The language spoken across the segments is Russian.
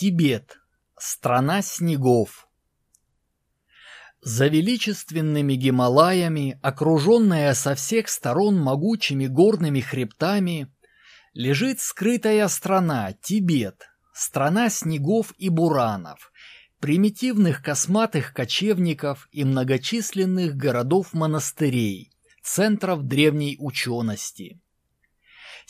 Тибет. Страна снегов. За величественными Гималаями, окруженная со всех сторон могучими горными хребтами, лежит скрытая страна Тибет, страна снегов и буранов, примитивных косматых кочевников и многочисленных городов-монастырей, центров древней учености.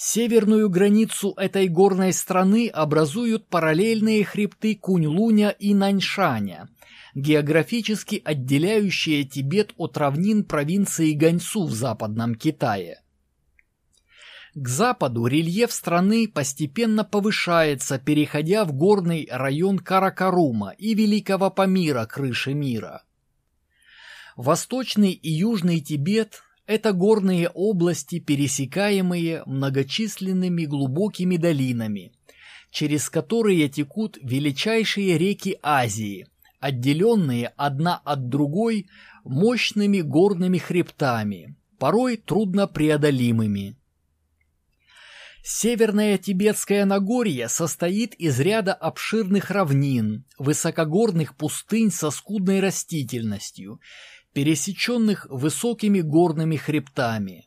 Северную границу этой горной страны образуют параллельные хребты Кунь-Луня и Наньшаня, географически отделяющие Тибет от равнин провинции Ганьсу в Западном Китае. К западу рельеф страны постепенно повышается, переходя в горный район Каракарума и Великого Памира крыши мира. Восточный и Южный Тибет это горные области, пересекаемые многочисленными глубокими долинами, через которые текут величайшие реки Азии, отделенные одна от другой мощными горными хребтами, порой труднопреодолимыми. Северное Тибетское Нагорье состоит из ряда обширных равнин, высокогорных пустынь со скудной растительностью пересеченных высокими горными хребтами.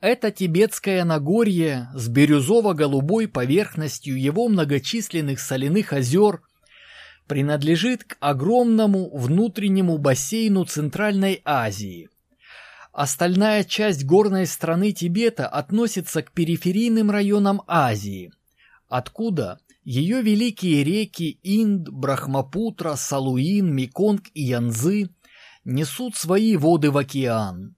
Это Тибетское Нагорье с бирюзово-голубой поверхностью его многочисленных соляных озер принадлежит к огромному внутреннему бассейну Центральной Азии. Остальная часть горной страны Тибета относится к периферийным районам Азии, откуда ее великие реки Инд, Брахмапутра, Салуин, Меконг и Янзы – несут свои воды в океан.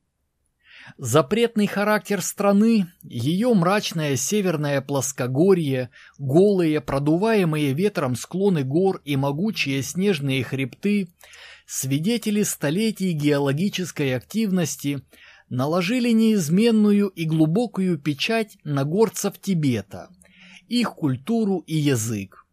Запретный характер страны, ее мрачное северное плоскогорье, голые, продуваемые ветром склоны гор и могучие снежные хребты, свидетели столетий геологической активности, наложили неизменную и глубокую печать на горцев Тибета, их культуру и язык.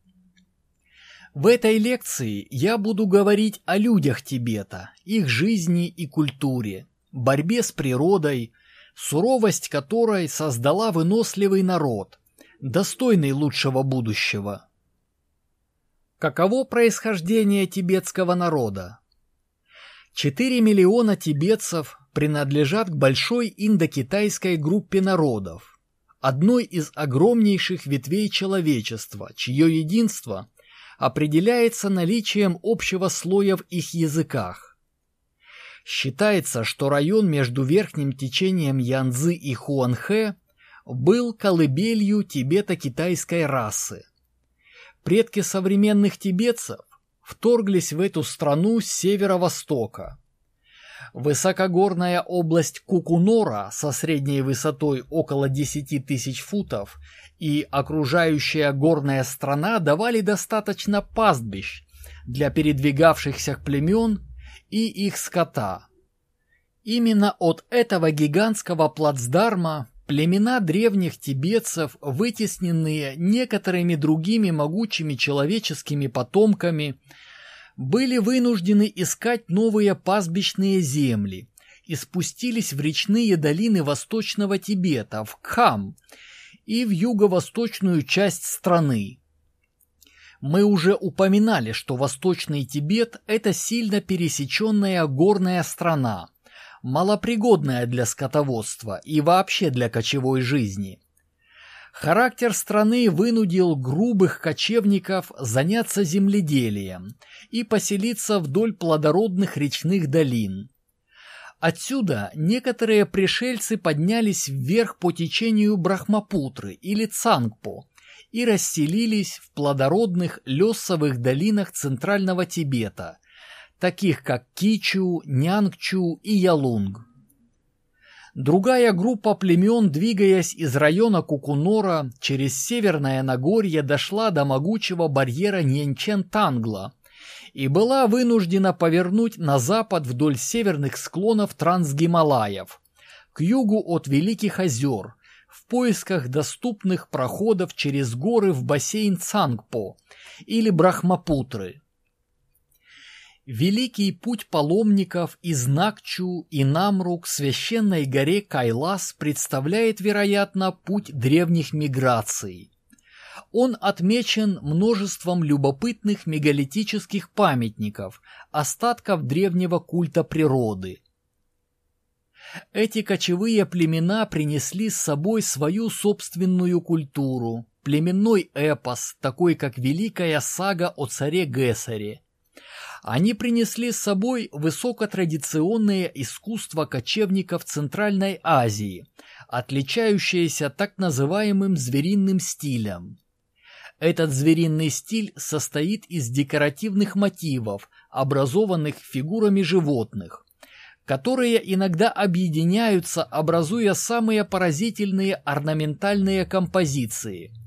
В этой лекции я буду говорить о людях Тибета, их жизни и культуре, борьбе с природой, суровость которой создала выносливый народ, достойный лучшего будущего. Каково происхождение тибетского народа? 4 миллиона тибетцев принадлежат к большой индокитайской группе народов, одной из огромнейших ветвей человечества, чье единство определяется наличием общего слоя в их языках. Считается, что район между верхним течением Янцзы и Хуанхэ был колыбелью тибето-китайской расы. Предки современных тибетцев вторглись в эту страну с северо-востока. Высокогорная область Кукунора со средней высотой около 10 тысяч футов и окружающая горная страна давали достаточно пастбищ для передвигавшихся племен и их скота. Именно от этого гигантского плацдарма племена древних тибетцев, вытесненные некоторыми другими могучими человеческими потомками, были вынуждены искать новые пастбищные земли и спустились в речные долины Восточного Тибета, в Кхам, и в юго-восточную часть страны. Мы уже упоминали, что Восточный Тибет – это сильно пересеченная горная страна, малопригодная для скотоводства и вообще для кочевой жизни. Характер страны вынудил грубых кочевников заняться земледелием и поселиться вдоль плодородных речных долин – Отсюда некоторые пришельцы поднялись вверх по течению Брахмапутры или Цангпо и расселились в плодородных лесовых долинах Центрального Тибета, таких как Кичу, Нянгчу и Ялунг. Другая группа племен, двигаясь из района Кукунора через Северное Нагорье, дошла до могучего барьера Ньенчен-Тангла – и была вынуждена повернуть на запад вдоль северных склонов Трансгималаев, к югу от Великих озер, в поисках доступных проходов через горы в бассейн Цангпо или Брахмапутры. Великий путь паломников из Накчу и Намру к священной горе Кайлас представляет, вероятно, путь древних миграций. Он отмечен множеством любопытных мегалитических памятников, остатков древнего культа природы. Эти кочевые племена принесли с собой свою собственную культуру, племенной эпос, такой как Великая сага о царе Гессере. Они принесли с собой высокотрадиционное искусство кочевников Центральной Азии, отличающееся так называемым звериным стилем. Этот звериный стиль состоит из декоративных мотивов, образованных фигурами животных, которые иногда объединяются, образуя самые поразительные орнаментальные композиции –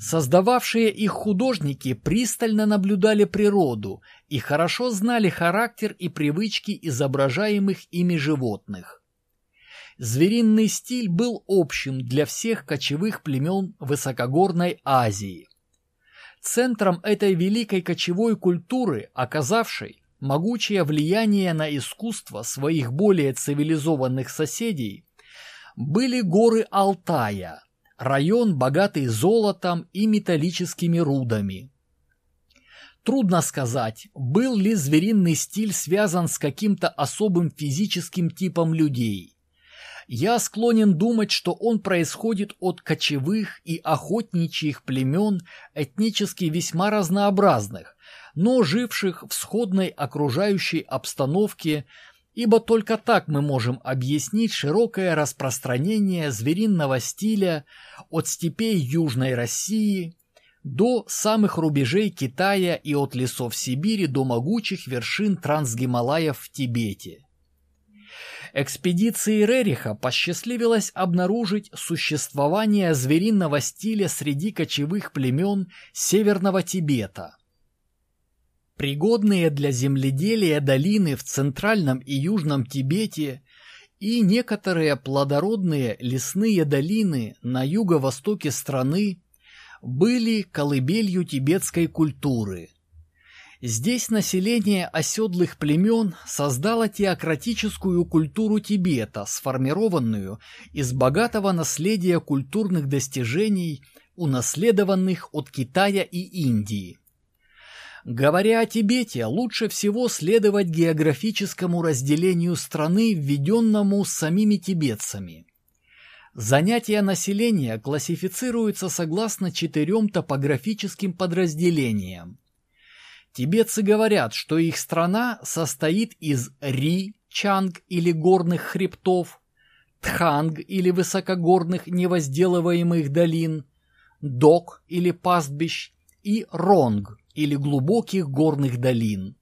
Создававшие их художники пристально наблюдали природу и хорошо знали характер и привычки изображаемых ими животных. Звериный стиль был общим для всех кочевых племен Высокогорной Азии. Центром этой великой кочевой культуры, оказавшей могучее влияние на искусство своих более цивилизованных соседей, были горы Алтая – Район, богатый золотом и металлическими рудами. Трудно сказать, был ли звериный стиль связан с каким-то особым физическим типом людей. Я склонен думать, что он происходит от кочевых и охотничьих племен, этнически весьма разнообразных, но живших в сходной окружающей обстановке ибо только так мы можем объяснить широкое распространение звериного стиля от степей Южной России до самых рубежей Китая и от лесов Сибири до могучих вершин Трансгималаев в Тибете. Экспедиции Рериха посчастливилось обнаружить существование звериного стиля среди кочевых племен Северного Тибета – пригодные для земледелия долины в Центральном и Южном Тибете и некоторые плодородные лесные долины на юго-востоке страны были колыбелью тибетской культуры. Здесь население оседлых племен создало теократическую культуру Тибета, сформированную из богатого наследия культурных достижений, унаследованных от Китая и Индии. Говоря о Тибете, лучше всего следовать географическому разделению страны, введенному самими тибетцами. Занятия населения классифицируются согласно четырем топографическим подразделениям. Тибетцы говорят, что их страна состоит из Ри, Чанг или горных хребтов, Тханг или высокогорных невозделываемых долин, Док или пастбищ и Ронг или глубоких горных долин.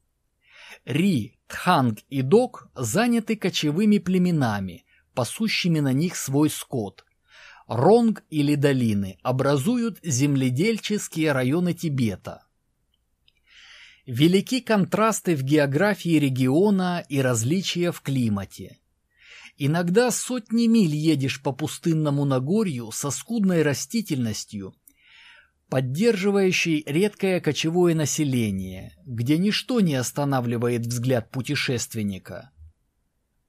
Ри, Тханг и Док заняты кочевыми племенами, пасущими на них свой скот. Ронг или долины образуют земледельческие районы Тибета. Велики контрасты в географии региона и различия в климате. Иногда сотни миль едешь по пустынному Нагорью со скудной растительностью поддерживающий редкое кочевое население, где ничто не останавливает взгляд путешественника.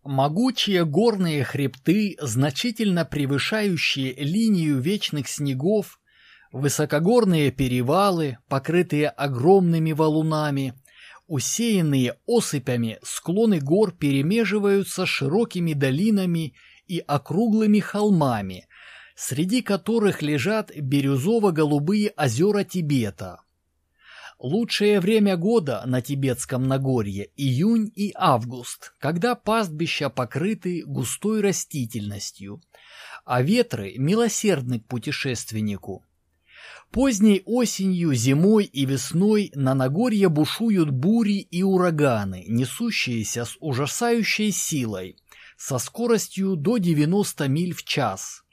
Могучие горные хребты, значительно превышающие линию вечных снегов, высокогорные перевалы, покрытые огромными валунами, усеянные осыпями, склоны гор перемеживаются широкими долинами и округлыми холмами, среди которых лежат бирюзово-голубые озера Тибета. Лучшее время года на Тибетском Нагорье – июнь и август, когда пастбища покрыты густой растительностью, а ветры милосердны к путешественнику. Поздней осенью, зимой и весной на Нагорье бушуют бури и ураганы, несущиеся с ужасающей силой, со скоростью до 90 миль в час –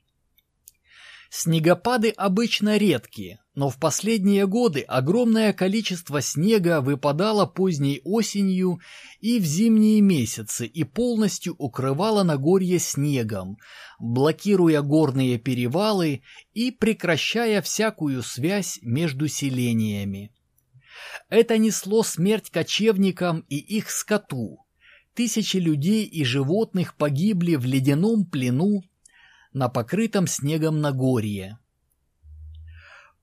Снегопады обычно редкие, но в последние годы огромное количество снега выпадало поздней осенью и в зимние месяцы и полностью укрывало Нагорье снегом, блокируя горные перевалы и прекращая всякую связь между селениями. Это несло смерть кочевникам и их скоту. Тысячи людей и животных погибли в ледяном плену на покрытом снегом Нагорье.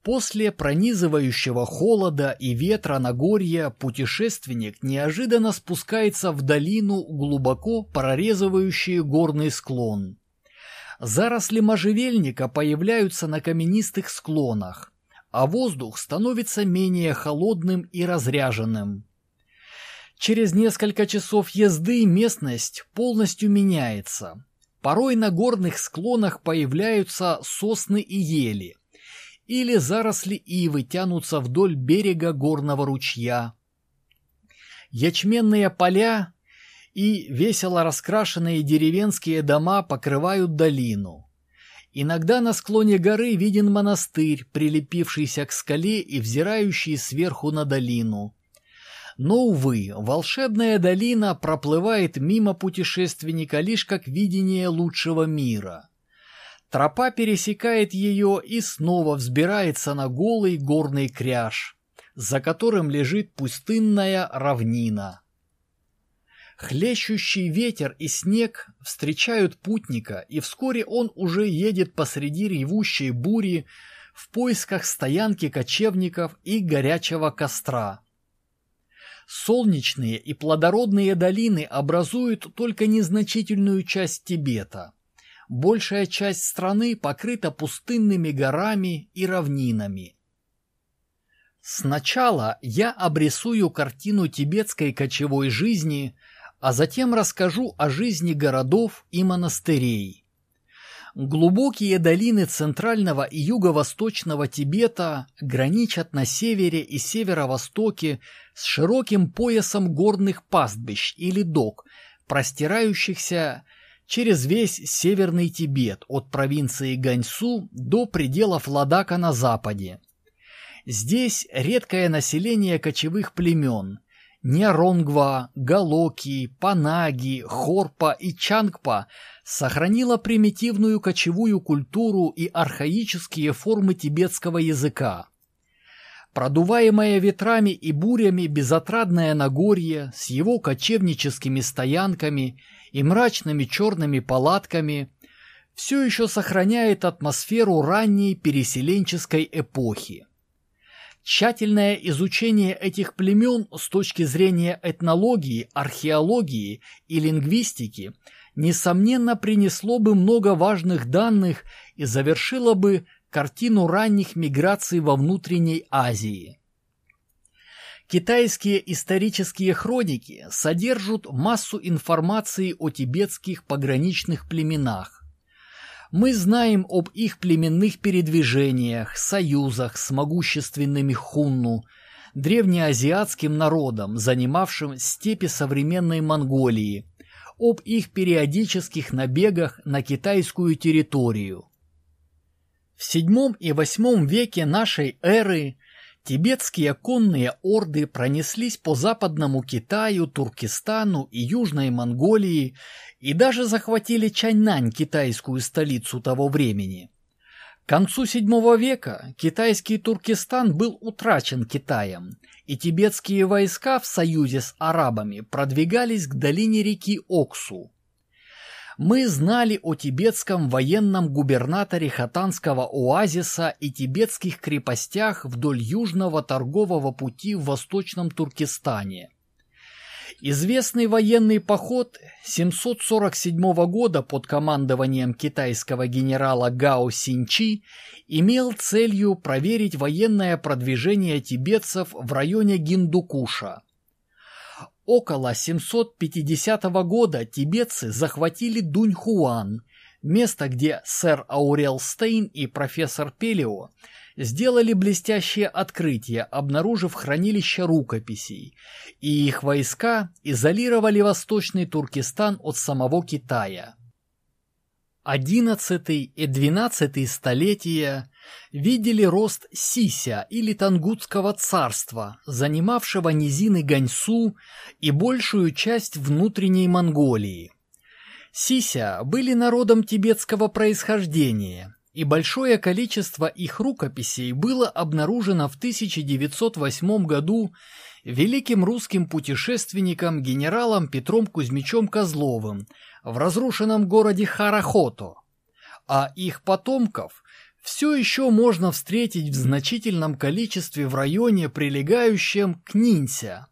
После пронизывающего холода и ветра на горье путешественник неожиданно спускается в долину, глубоко прорезывающую горный склон. Заросли можжевельника появляются на каменистых склонах, а воздух становится менее холодным и разряженным. Через несколько часов езды местность полностью меняется. Порой на горных склонах появляются сосны и ели – или заросли ивы тянутся вдоль берега горного ручья. Ячменные поля и весело раскрашенные деревенские дома покрывают долину. Иногда на склоне горы виден монастырь, прилепившийся к скале и взирающий сверху на долину. Но, увы, волшебная долина проплывает мимо путешественника лишь как видение лучшего мира. Тропа пересекает ее и снова взбирается на голый горный кряж, за которым лежит пустынная равнина. Хлещущий ветер и снег встречают путника, и вскоре он уже едет посреди ревущей бури в поисках стоянки кочевников и горячего костра. Солнечные и плодородные долины образуют только незначительную часть Тибета большая часть страны покрыта пустынными горами и равнинами. Сначала я обрисую картину тибетской кочевой жизни, а затем расскажу о жизни городов и монастырей. Глубокие долины центрального и юго-восточного Тибета граничат на севере и северо-востоке с широким поясом горных пастбищ или док, простирающихся через весь Северный Тибет от провинции Ганьсу до пределов Ладака на западе. Здесь редкое население кочевых племен – Няронгва, Галоки, Панаги, Хорпа и Чангпа сохранило примитивную кочевую культуру и архаические формы тибетского языка. Продуваемое ветрами и бурями безотрадное Нагорье с его кочевническими стоянками – и мрачными черными палатками все еще сохраняет атмосферу ранней переселенческой эпохи. Тщательное изучение этих племен с точки зрения этнологии, археологии и лингвистики несомненно принесло бы много важных данных и завершило бы картину ранних миграций во внутренней Азии. Китайские исторические хроники содержат массу информации о тибетских пограничных племенах. Мы знаем об их племенных передвижениях, союзах с могущественными хунну, древнеазиатским народом, занимавшим степи современной Монголии, об их периодических набегах на китайскую территорию. В VII и VIII веке нашей эры Тибетские конные орды пронеслись по западному Китаю, Туркестану и Южной Монголии и даже захватили Чаньнань, китайскую столицу того времени. К концу VII века китайский Туркестан был утрачен Китаем, и тибетские войска в союзе с арабами продвигались к долине реки Оксу мы знали о тибетском военном губернаторе Хатанского оазиса и тибетских крепостях вдоль южного торгового пути в Восточном Туркестане. Известный военный поход 747 года под командованием китайского генерала Гао Синчи имел целью проверить военное продвижение тибетцев в районе Гиндукуша. Около 750 года тибетцы захватили Дуньхуан, место, где сэр Аурел Стейн и профессор Пелио сделали блестящее открытие, обнаружив хранилище рукописей, и их войска изолировали Восточный Туркестан от самого Китая. XI и XII столетия видели рост Сися или Тангутского царства, занимавшего низины Ганьсу и большую часть внутренней Монголии. Сися были народом тибетского происхождения, и большое количество их рукописей было обнаружено в 1908 году великим русским путешественником генералом Петром Кузьмичем Козловым в разрушенном городе Харахото, а их потомков все еще можно встретить в значительном количестве в районе, прилегающем к Нинся,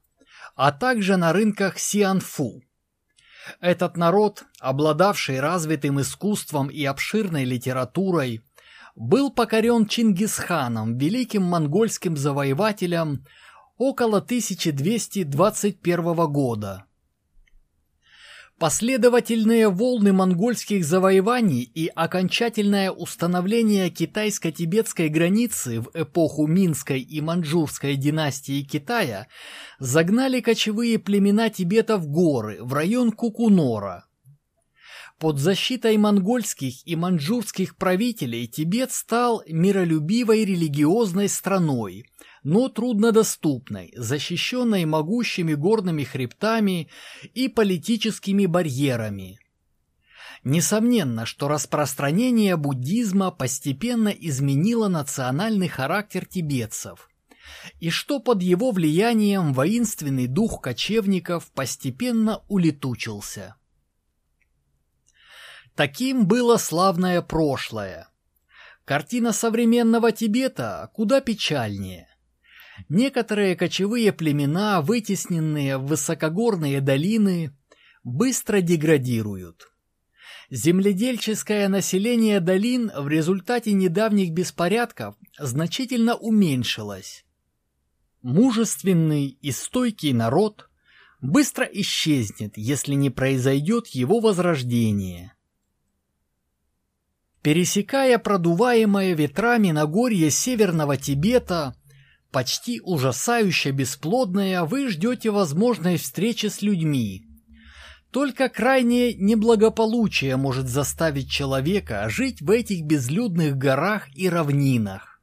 а также на рынках Сианфу. Этот народ, обладавший развитым искусством и обширной литературой, был покорен Чингисханом, великим монгольским завоевателем, около 1221 года. Последовательные волны монгольских завоеваний и окончательное установление китайско-тибетской границы в эпоху Минской и Манчжурской династии Китая загнали кочевые племена Тибета в горы, в район Кукунора. Под защитой монгольских и манчжурских правителей Тибет стал миролюбивой религиозной страной, но труднодоступной, защищенной могущими горными хребтами и политическими барьерами. Несомненно, что распространение буддизма постепенно изменило национальный характер тибетцев, и что под его влиянием воинственный дух кочевников постепенно улетучился. Таким было славное прошлое. Картина современного Тибета куда печальнее. Некоторые кочевые племена, вытесненные в высокогорные долины, быстро деградируют. Земледельческое население долин в результате недавних беспорядков значительно уменьшилось. Мужественный и стойкий народ быстро исчезнет, если не произойдет его возрождение. Пересекая продуваемое ветрами Нагорье Северного Тибета, почти ужасающе бесплодное, вы ждете возможной встречи с людьми. Только крайнее неблагополучие может заставить человека жить в этих безлюдных горах и равнинах.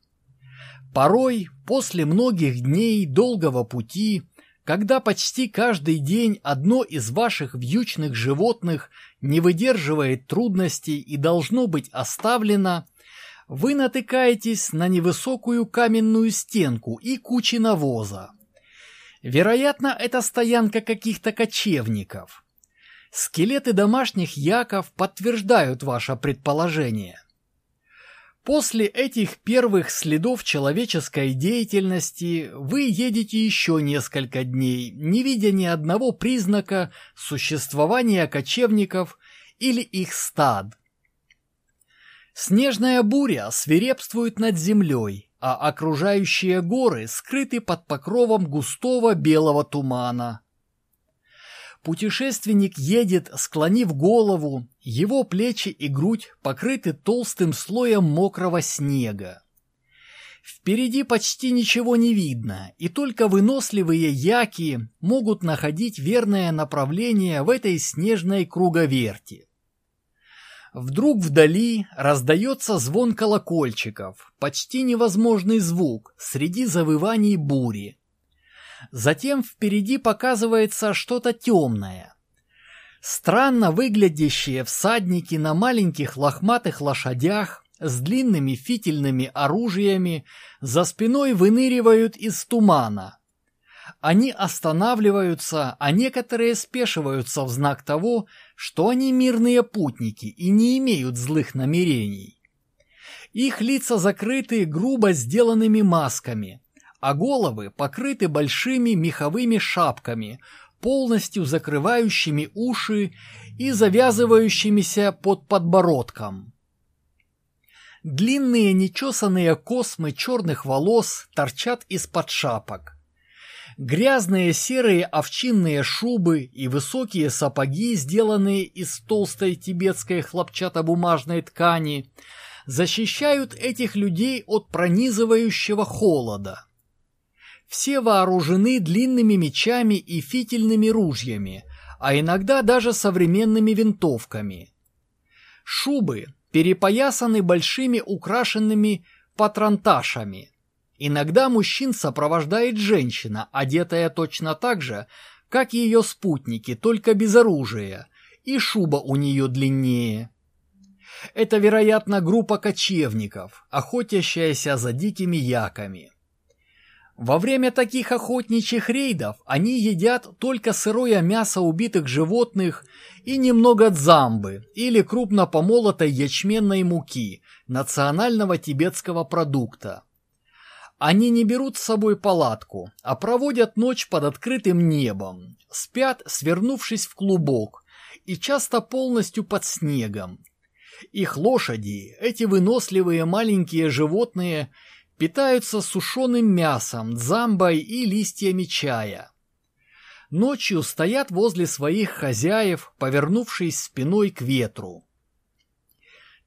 Порой, после многих дней долгого пути, когда почти каждый день одно из ваших вьючных животных не выдерживает трудностей и должно быть оставлено – вы натыкаетесь на невысокую каменную стенку и кучи навоза. Вероятно, это стоянка каких-то кочевников. Скелеты домашних яков подтверждают ваше предположение. После этих первых следов человеческой деятельности вы едете еще несколько дней, не видя ни одного признака существования кочевников или их стад. Снежная буря свирепствует над землей, а окружающие горы скрыты под покровом густого белого тумана. Путешественник едет, склонив голову, его плечи и грудь покрыты толстым слоем мокрого снега. Впереди почти ничего не видно, и только выносливые яки могут находить верное направление в этой снежной круговерти. Вдруг вдали раздается звон колокольчиков, почти невозможный звук среди завываний бури. Затем впереди показывается что-то темное. Странно выглядящие всадники на маленьких лохматых лошадях с длинными фитильными оружиями за спиной выныривают из тумана, они останавливаются, а некоторые спешиваются в знак того, что они мирные путники и не имеют злых намерений. Их лица закрыты грубо сделанными масками, а головы покрыты большими меховыми шапками, полностью закрывающими уши и завязывающимися под подбородком. Длинные нечесанные космы черных волос торчат из-под шапок. Грязные серые овчинные шубы и высокие сапоги, сделанные из толстой тибетской хлопчатобумажной ткани, защищают этих людей от пронизывающего холода. Все вооружены длинными мечами и фитильными ружьями, а иногда даже современными винтовками. Шубы перепоясаны большими украшенными патронташами – Иногда мужчин сопровождает женщина, одетая точно так же, как ее спутники, только без оружия, и шуба у нее длиннее. Это, вероятно, группа кочевников, охотящаяся за дикими яками. Во время таких охотничьих рейдов они едят только сырое мясо убитых животных и немного дзамбы или крупно помолотой ячменной муки, национального тибетского продукта. Они не берут с собой палатку, а проводят ночь под открытым небом, спят, свернувшись в клубок, и часто полностью под снегом. Их лошади, эти выносливые маленькие животные, питаются сушеным мясом, дзамбой и листьями чая. Ночью стоят возле своих хозяев, повернувшись спиной к ветру.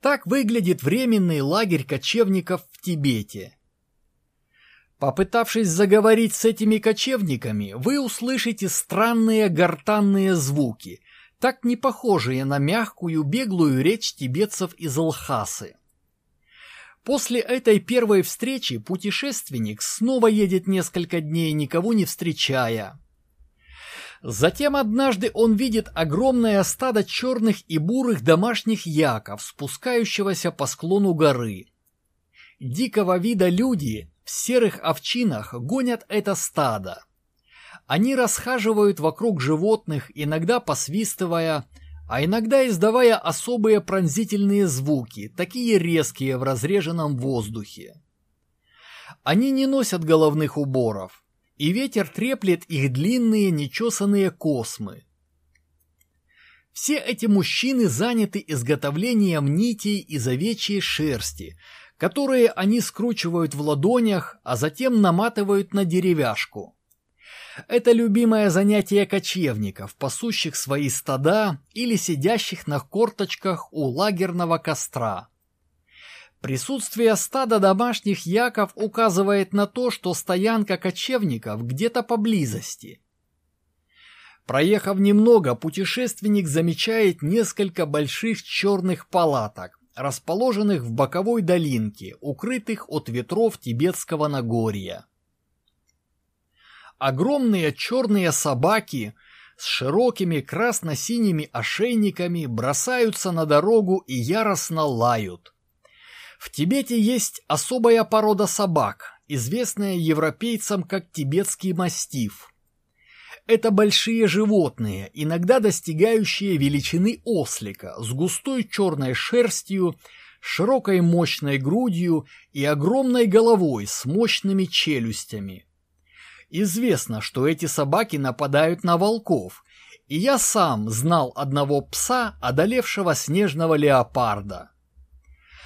Так выглядит временный лагерь кочевников в Тибете. Попытавшись заговорить с этими кочевниками, вы услышите странные гортанные звуки, так не похожие на мягкую беглую речь тибетцев из Алхасы. После этой первой встречи путешественник снова едет несколько дней, никого не встречая. Затем однажды он видит огромное стадо черных и бурых домашних яков, спускающегося по склону горы. Дикого вида люди в серых овчинах гонят это стадо. Они расхаживают вокруг животных, иногда посвистывая, а иногда издавая особые пронзительные звуки, такие резкие в разреженном воздухе. Они не носят головных уборов, и ветер треплет их длинные нечесанные космы. Все эти мужчины заняты изготовлением нитей из овечьей шерсти, которые они скручивают в ладонях, а затем наматывают на деревяшку. Это любимое занятие кочевников, пасущих свои стада или сидящих на корточках у лагерного костра. Присутствие стада домашних яков указывает на то, что стоянка кочевников где-то поблизости. Проехав немного, путешественник замечает несколько больших черных палаток, расположенных в боковой долинке, укрытых от ветров тибетского Нагорья. Огромные черные собаки с широкими красно-синими ошейниками бросаются на дорогу и яростно лают. В Тибете есть особая порода собак, известная европейцам как тибетский мастиф. Это большие животные, иногда достигающие величины ослика, с густой черной шерстью, широкой мощной грудью и огромной головой с мощными челюстями. Известно, что эти собаки нападают на волков, и я сам знал одного пса, одолевшего снежного леопарда.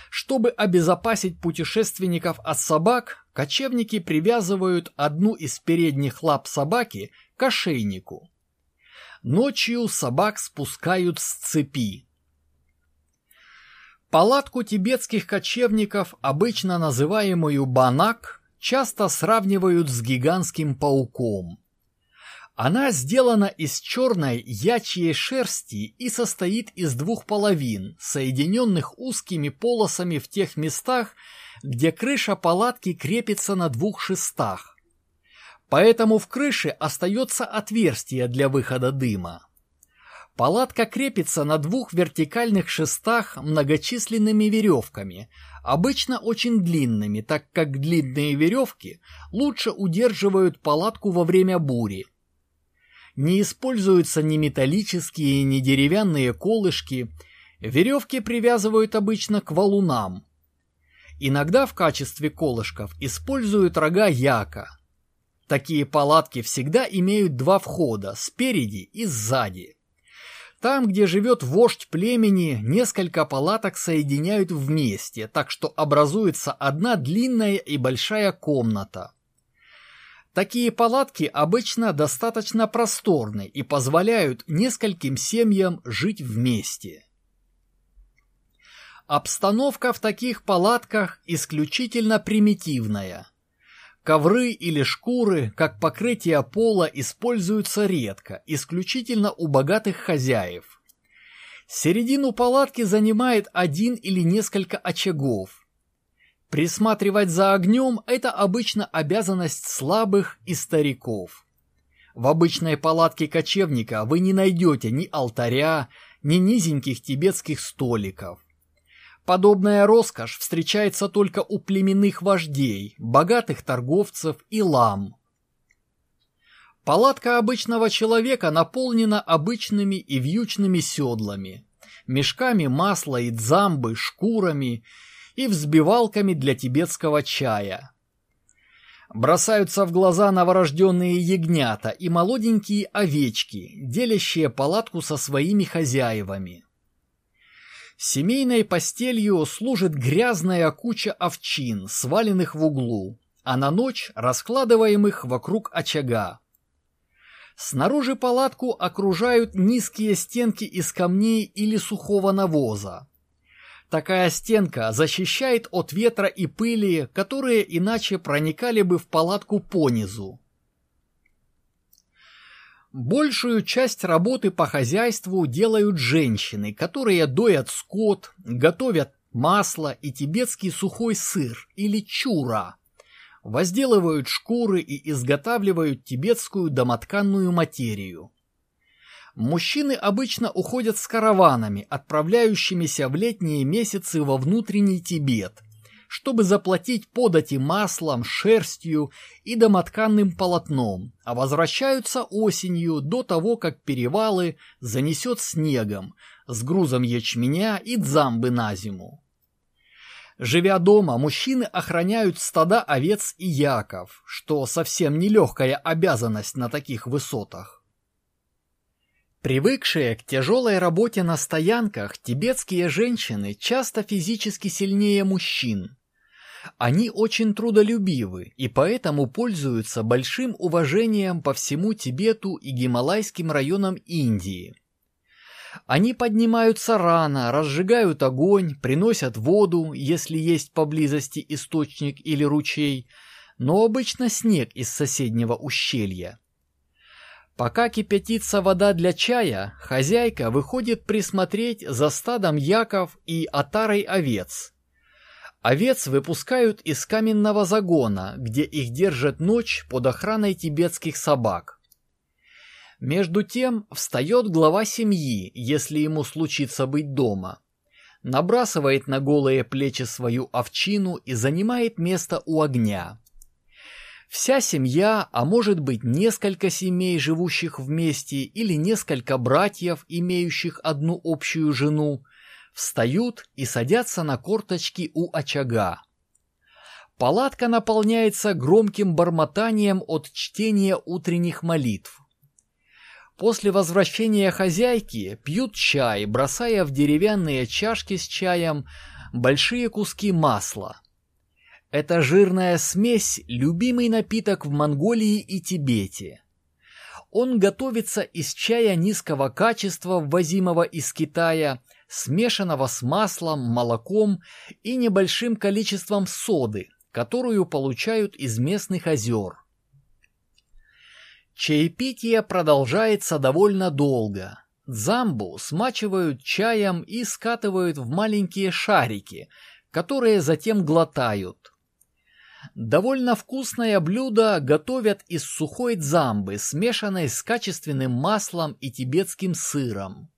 Чтобы обезопасить путешественников от собак, кочевники привязывают одну из передних лап собаки к ошейнику. Ночью собак спускают с цепи. Палатку тибетских кочевников, обычно называемую банак, часто сравнивают с гигантским пауком. Она сделана из черной ячьей шерсти и состоит из двух половин, соединенных узкими полосами в тех местах, где крыша палатки крепится на двух шестах. Поэтому в крыше остается отверстие для выхода дыма. Палатка крепится на двух вертикальных шестах многочисленными веревками, обычно очень длинными, так как длинные веревки лучше удерживают палатку во время бури. Не используются ни металлические, ни деревянные колышки, веревки привязывают обычно к валунам. Иногда в качестве колышков используют рога яка. Такие палатки всегда имеют два входа, спереди и сзади. Там, где живет вождь племени, несколько палаток соединяют вместе, так что образуется одна длинная и большая комната. Такие палатки обычно достаточно просторны и позволяют нескольким семьям жить вместе. Обстановка в таких палатках исключительно примитивная – Ковры или шкуры, как покрытие пола, используются редко, исключительно у богатых хозяев. Середину палатки занимает один или несколько очагов. Присматривать за огнем – это обычно обязанность слабых и стариков. В обычной палатке кочевника вы не найдете ни алтаря, ни низеньких тибетских столиков. Подобная роскошь встречается только у племенных вождей, богатых торговцев и лам. Палатка обычного человека наполнена обычными и вьючными седлами, мешками масла и дзамбы, шкурами и взбивалками для тибетского чая. Бросаются в глаза новорожденные ягнята и молоденькие овечки, делящие палатку со своими хозяевами. Семейной постелью служит грязная куча овчин, сваленных в углу, а на ночь раскладываемых вокруг очага. Снаружи палатку окружают низкие стенки из камней или сухого навоза. Такая стенка защищает от ветра и пыли, которые иначе проникали бы в палатку понизу. Большую часть работы по хозяйству делают женщины, которые доят скот, готовят масло и тибетский сухой сыр или чура – возделывают шкуры и изготавливают тибетскую домотканную материю. Мужчины обычно уходят с караванами, отправляющимися в летние месяцы во внутренний Тибет, чтобы заплатить подати маслом, шерстью и домотканным полотном, а возвращаются осенью до того, как перевалы занесет снегом с грузом ячменя и дзамбы на зиму. Живя дома, мужчины охраняют стада овец и яков, что совсем нелегкая обязанность на таких высотах. Привыкшие к тяжелой работе на стоянках, тибетские женщины часто физически сильнее мужчин. Они очень трудолюбивы и поэтому пользуются большим уважением по всему Тибету и гималайским районам Индии. Они поднимаются рано, разжигают огонь, приносят воду, если есть поблизости источник или ручей, но обычно снег из соседнего ущелья. Пока кипятится вода для чая, хозяйка выходит присмотреть за стадом яков и отарой овец. Овец выпускают из каменного загона, где их держат ночь под охраной тибетских собак. Между тем встает глава семьи, если ему случится быть дома. Набрасывает на голые плечи свою овчину и занимает место у огня. Вся семья, а может быть несколько семей, живущих вместе, или несколько братьев, имеющих одну общую жену, встают и садятся на корточки у очага. Палатка наполняется громким бормотанием от чтения утренних молитв. После возвращения хозяйки пьют чай, бросая в деревянные чашки с чаем большие куски масла. Эта жирная смесь – любимый напиток в Монголии и Тибете. Он готовится из чая низкого качества, ввозимого из Китая, смешанного с маслом, молоком и небольшим количеством соды, которую получают из местных озер. Чаепитие продолжается довольно долго. Замбу смачивают чаем и скатывают в маленькие шарики, которые затем глотают. Довольно вкусное блюдо готовят из сухой дзамбы, смешанной с качественным маслом и тибетским сыром.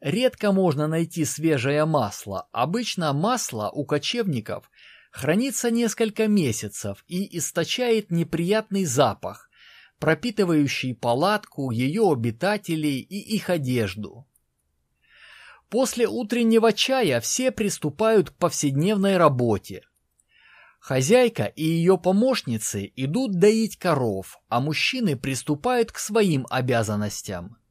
Редко можно найти свежее масло. Обычно масло у кочевников хранится несколько месяцев и источает неприятный запах, пропитывающий палатку, ее обитателей и их одежду. После утреннего чая все приступают к повседневной работе. Хозяйка и ее помощницы идут доить коров, а мужчины приступают к своим обязанностям.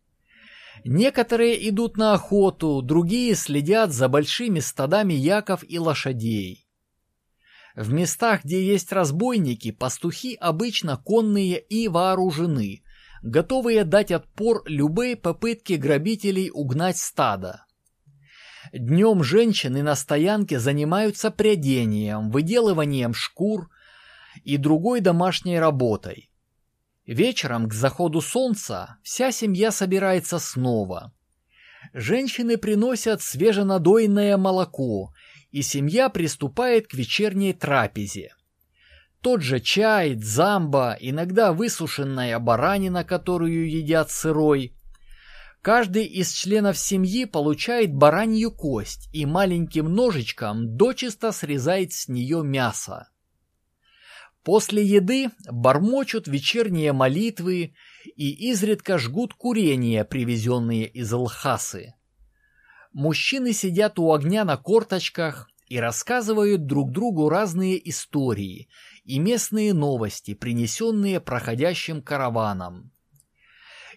Некоторые идут на охоту, другие следят за большими стадами яков и лошадей. В местах, где есть разбойники, пастухи обычно конные и вооружены, готовые дать отпор любой попытке грабителей угнать стадо. Днем женщины на стоянке занимаются прядением, выделыванием шкур и другой домашней работой. Вечером к заходу солнца вся семья собирается снова. Женщины приносят свеженадоенное молоко и семья приступает к вечерней трапезе. Тот же чай, дзамба, иногда высушенная баранина, которую едят сырой. Каждый из членов семьи получает баранью кость и маленьким ножичком дочисто срезает с нее мясо. После еды бормочут вечерние молитвы и изредка жгут курение, привезенные из Лхасы. Мужчины сидят у огня на корточках и рассказывают друг другу разные истории и местные новости, принесенные проходящим караваном.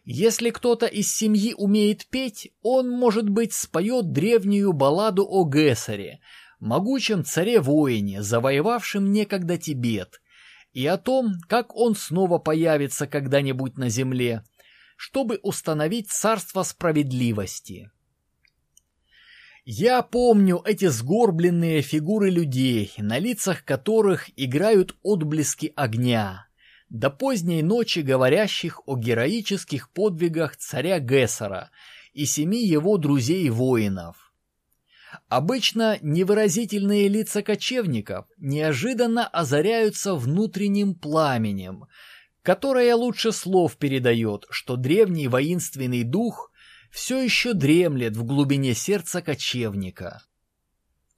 Если кто-то из семьи умеет петь, он, может быть, споет древнюю балладу о Гессере, могучем царе-воине, завоевавшем некогда Тибет, и о том, как он снова появится когда-нибудь на земле, чтобы установить царство справедливости. Я помню эти сгорбленные фигуры людей, на лицах которых играют отблески огня, до поздней ночи говорящих о героических подвигах царя Гессера и семи его друзей-воинов. Обычно невыразительные лица кочевников неожиданно озаряются внутренним пламенем, которое лучше слов передает, что древний воинственный дух все еще дремлет в глубине сердца кочевника.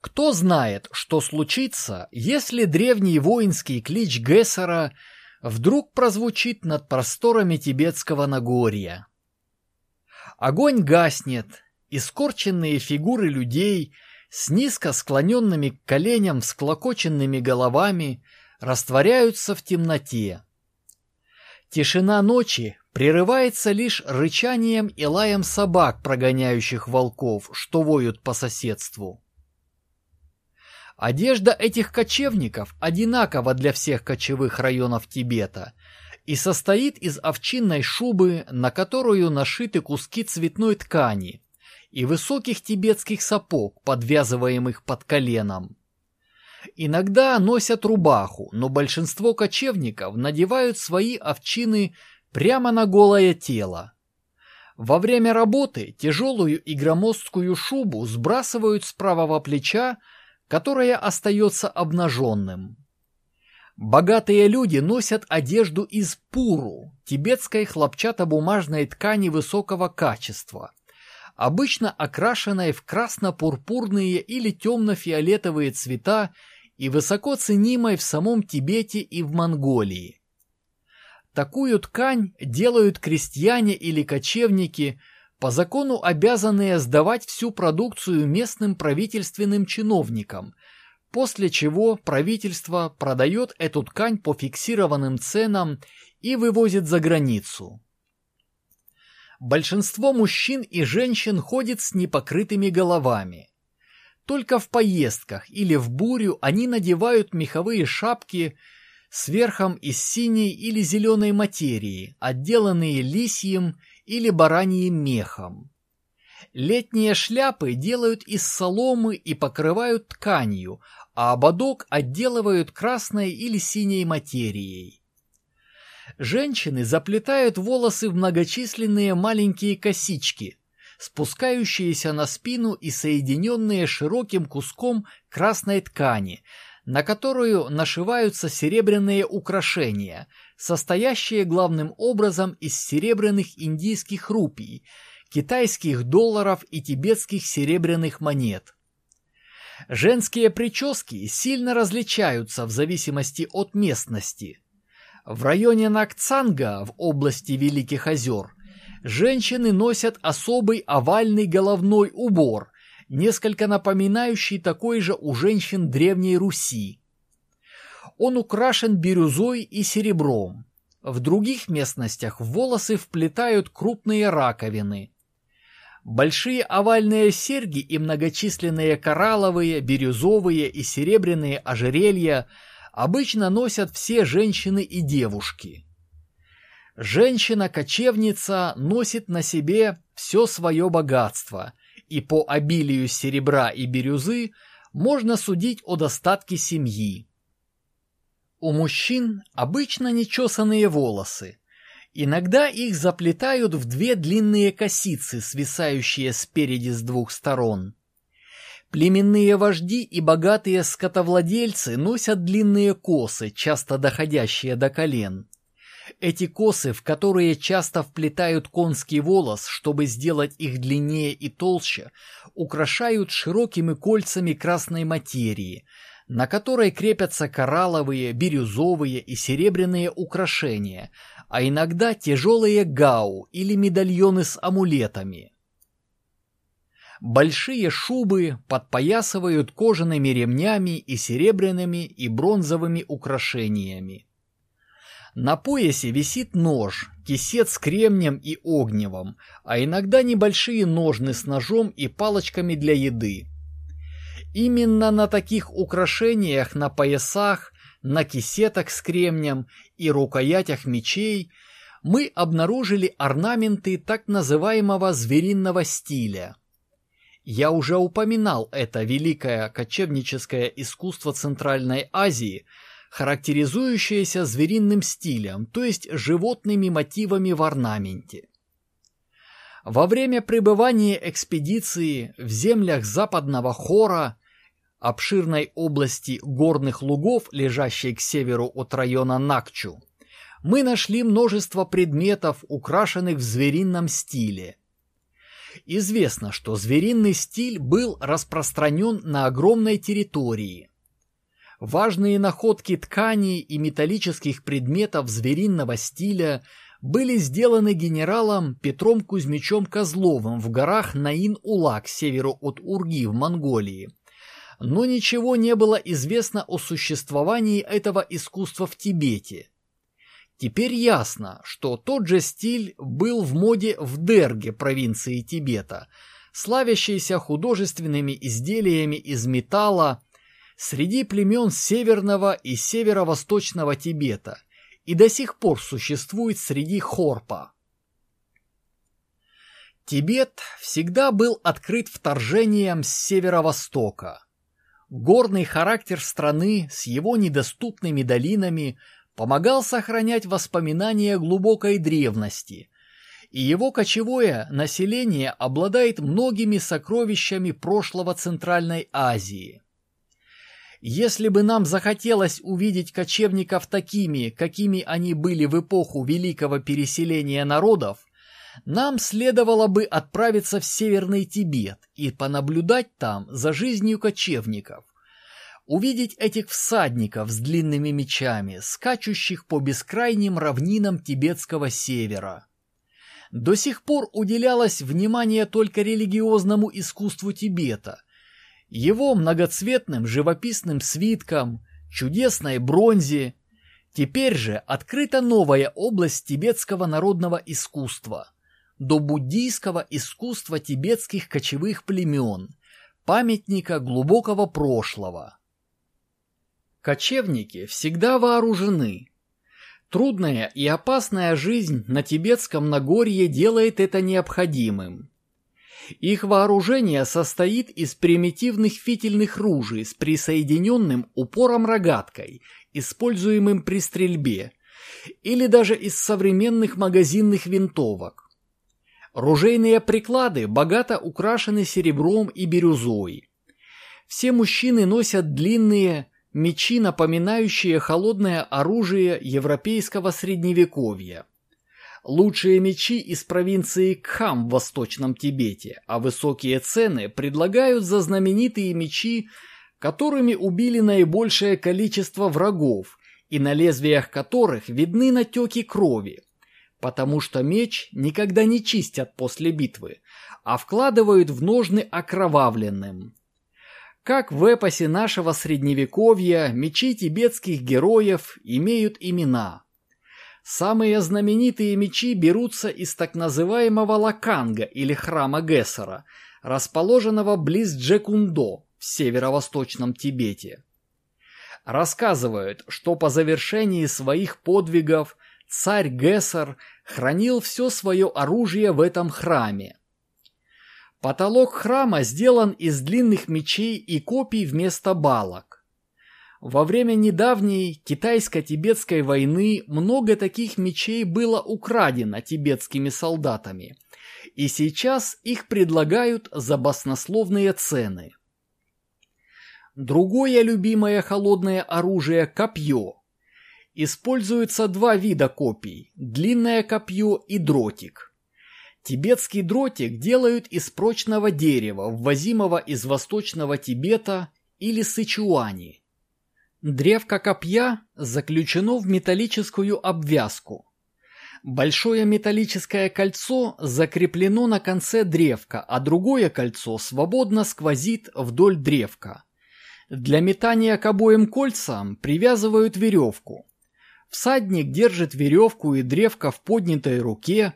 Кто знает, что случится, если древний воинский клич Гессера вдруг прозвучит над просторами тибетского Нагорья. Огонь гаснет, Искорченные фигуры людей с низко склоненными к коленям всклокоченными головами растворяются в темноте. Тишина ночи прерывается лишь рычанием и лаем собак, прогоняющих волков, что воют по соседству. Одежда этих кочевников одинакова для всех кочевых районов Тибета и состоит из овчинной шубы, на которую нашиты куски цветной ткани, и высоких тибетских сапог, подвязываемых под коленом. Иногда носят рубаху, но большинство кочевников надевают свои овчины прямо на голое тело. Во время работы тяжелую и громоздкую шубу сбрасывают с правого плеча, которое остается обнаженным. Богатые люди носят одежду из пуру, тибетской хлопчатобумажной ткани высокого качества, обычно окрашенной в красно-пурпурные или темно-фиолетовые цвета и высоко ценимой в самом Тибете и в Монголии. Такую ткань делают крестьяне или кочевники, по закону обязанные сдавать всю продукцию местным правительственным чиновникам, после чего правительство продает эту ткань по фиксированным ценам и вывозит за границу. Большинство мужчин и женщин ходит с непокрытыми головами. Только в поездках или в бурю они надевают меховые шапки с верхом из синей или зеленой материи, отделанные лисьим или бараньим мехом. Летние шляпы делают из соломы и покрывают тканью, а ободок отделывают красной или синей материей. Женщины заплетают волосы в многочисленные маленькие косички, спускающиеся на спину и соединенные широким куском красной ткани, на которую нашиваются серебряные украшения, состоящие главным образом из серебряных индийских рупий, китайских долларов и тибетских серебряных монет. Женские прически сильно различаются в зависимости от местности – в районе Накцанга, в области Великих озер, женщины носят особый овальный головной убор, несколько напоминающий такой же у женщин Древней Руси. Он украшен бирюзой и серебром. В других местностях волосы вплетают крупные раковины. Большие овальные серьги и многочисленные коралловые, бирюзовые и серебряные ожерелья – обычно носят все женщины и девушки. Женщина-кочевница носит на себе все свое богатство, и по обилию серебра и бирюзы можно судить о достатке семьи. У мужчин обычно нечесанные волосы. Иногда их заплетают в две длинные косицы, свисающие спереди с двух сторон. Племенные вожди и богатые скотовладельцы носят длинные косы, часто доходящие до колен. Эти косы, в которые часто вплетают конский волос, чтобы сделать их длиннее и толще, украшают широкими кольцами красной материи, на которой крепятся коралловые, бирюзовые и серебряные украшения, а иногда тяжелые гау или медальоны с амулетами. Большие шубы подпоясывают кожаными ремнями и серебряными и бронзовыми украшениями. На поясе висит нож, кисет с кремнем и огневом, а иногда небольшие ножны с ножом и палочками для еды. Именно на таких украшениях на поясах, на кисетах с кремнем и рукоятях мечей мы обнаружили орнаменты так называемого звериного стиля. Я уже упоминал это великое кочевническое искусство Центральной Азии – характеризующаяся звериным стилем, то есть животными мотивами в орнаменте. Во время пребывания экспедиции в землях западного Хора, обширной области горных лугов, лежащей к северу от района Накчу, мы нашли множество предметов, украшенных в зверином стиле. Известно, что звериный стиль был распространен на огромной территории – Важные находки тканей и металлических предметов звериного стиля были сделаны генералом Петром Кузьмичем Козловым в горах Наин-Улак к северу от Урги в Монголии. Но ничего не было известно о существовании этого искусства в Тибете. Теперь ясно, что тот же стиль был в моде в Дерге провинции Тибета, славящейся художественными изделиями из металла, среди племен Северного и Северо-Восточного Тибета и до сих пор существует среди Хорпа. Тибет всегда был открыт вторжением с северо-востока. Горный характер страны с его недоступными долинами помогал сохранять воспоминания глубокой древности, и его кочевое население обладает многими сокровищами прошлого Центральной Азии – если бы нам захотелось увидеть кочевников такими, какими они были в эпоху великого переселения народов, нам следовало бы отправиться в Северный Тибет и понаблюдать там за жизнью кочевников. Увидеть этих всадников с длинными мечами, скачущих по бескрайним равнинам тибетского севера. До сих пор уделялось внимание только религиозному искусству Тибета – его многоцветным живописным свиткам, чудесной бронзе. Теперь же открыта новая область тибетского народного искусства, до буддийского искусства тибетских кочевых племен, памятника глубокого прошлого. Кочевники всегда вооружены. Трудная и опасная жизнь на тибетском Нагорье делает это необходимым. Их вооружение состоит из примитивных фитильных ружей с присоединенным упором-рогаткой, используемым при стрельбе, или даже из современных магазинных винтовок. Ружейные приклады богато украшены серебром и бирюзой. Все мужчины носят длинные мечи, напоминающие холодное оружие европейского средневековья. Лучшие мечи из провинции Кхам в Восточном Тибете, а высокие цены предлагают за знаменитые мечи, которыми убили наибольшее количество врагов и на лезвиях которых видны натеки крови, потому что меч никогда не чистят после битвы, а вкладывают в ножны окровавленным. Как в эпосе нашего средневековья мечи тибетских героев имеют имена – Самые знаменитые мечи берутся из так называемого Лаканга или храма Гессера, расположенного близ Джекундо в северо-восточном Тибете. Рассказывают, что по завершении своих подвигов царь Гессер хранил все свое оружие в этом храме. Потолок храма сделан из длинных мечей и копий вместо балок. Во время недавней китайско-тибетской войны много таких мечей было украдено тибетскими солдатами, и сейчас их предлагают за баснословные цены. Другое любимое холодное оружие – копье. используются два вида копий – длинное копье и дротик. Тибетский дротик делают из прочного дерева, ввозимого из восточного Тибета или Сычуани. Древко копья заключено в металлическую обвязку. Большое металлическое кольцо закреплено на конце древка, а другое кольцо свободно сквозит вдоль древка. Для метания к обоим кольцам привязывают веревку. Всадник держит веревку и древко в поднятой руке,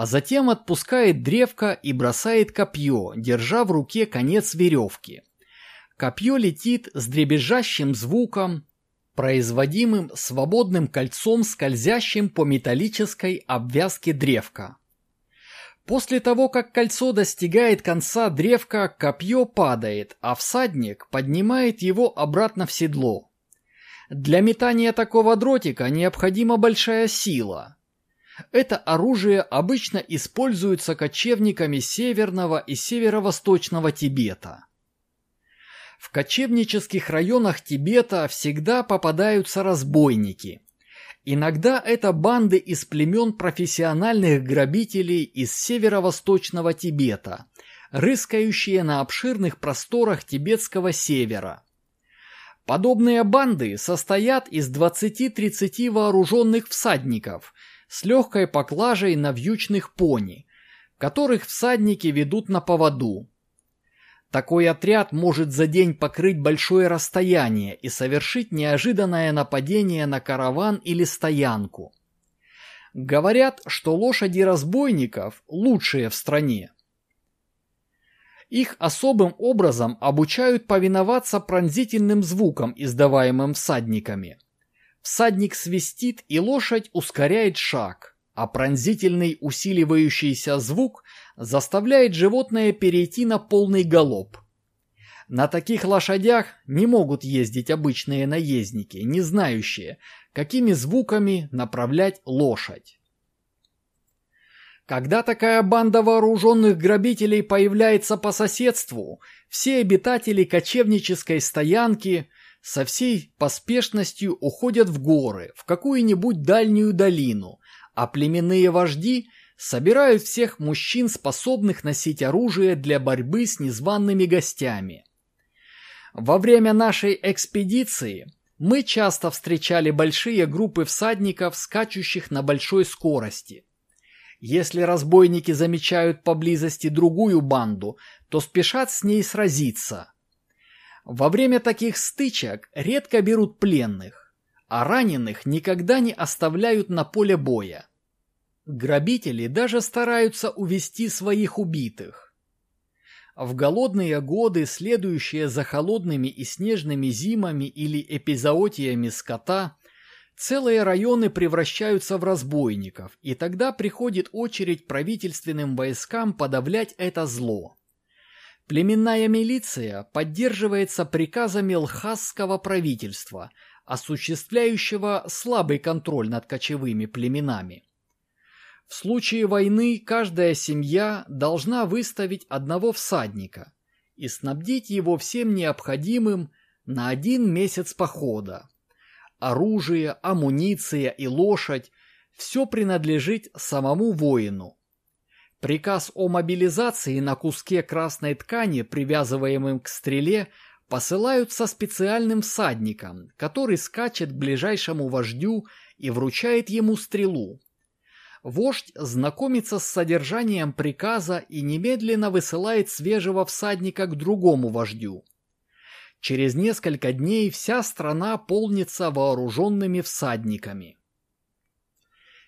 а затем отпускает древко и бросает копье, держа в руке конец веревки. Копье летит с дребезжащим звуком, производимым свободным кольцом, скользящим по металлической обвязке древка. После того, как кольцо достигает конца древка, копье падает, а всадник поднимает его обратно в седло. Для метания такого дротика необходима большая сила. Это оружие обычно используется кочевниками северного и северо-восточного Тибета. В кочевнических районах Тибета всегда попадаются разбойники. Иногда это банды из племен профессиональных грабителей из северо-восточного Тибета, рыскающие на обширных просторах тибетского севера. Подобные банды состоят из 20-30 вооруженных всадников с легкой поклажей на вьючных пони, которых всадники ведут на поводу. Такой отряд может за день покрыть большое расстояние и совершить неожиданное нападение на караван или стоянку. Говорят, что лошади разбойников лучшие в стране. Их особым образом обучают повиноваться пронзительным звукам, издаваемым всадниками. Всадник свистит, и лошадь ускоряет шаг, а пронзительный усиливающийся звук заставляет животное перейти на полный галоп. На таких лошадях не могут ездить обычные наездники, не знающие, какими звуками направлять лошадь. Когда такая банда вооруженных грабителей появляется по соседству, все обитатели кочевнической стоянки со всей поспешностью уходят в горы, в какую-нибудь дальнюю долину, а племенные вожди – собирают всех мужчин, способных носить оружие для борьбы с незваными гостями. Во время нашей экспедиции мы часто встречали большие группы всадников, скачущих на большой скорости. Если разбойники замечают поблизости другую банду, то спешат с ней сразиться. Во время таких стычек редко берут пленных, а раненых никогда не оставляют на поле боя. Грабители даже стараются увести своих убитых. В голодные годы, следующие за холодными и снежными зимами или эпизоотиями скота, целые районы превращаются в разбойников, и тогда приходит очередь правительственным войскам подавлять это зло. Племенная милиция поддерживается приказами лхасского правительства, осуществляющего слабый контроль над кочевыми племенами. В случае войны каждая семья должна выставить одного всадника и снабдить его всем необходимым на один месяц похода. Оружие, амуниция и лошадь – все принадлежит самому воину. Приказ о мобилизации на куске красной ткани, привязываемым к стреле, посылают со специальным всадником, который скачет к ближайшему вождю и вручает ему стрелу вождь знакомится с содержанием приказа и немедленно высылает свежего всадника к другому вождю. Через несколько дней вся страна полнится вооруженными всадниками.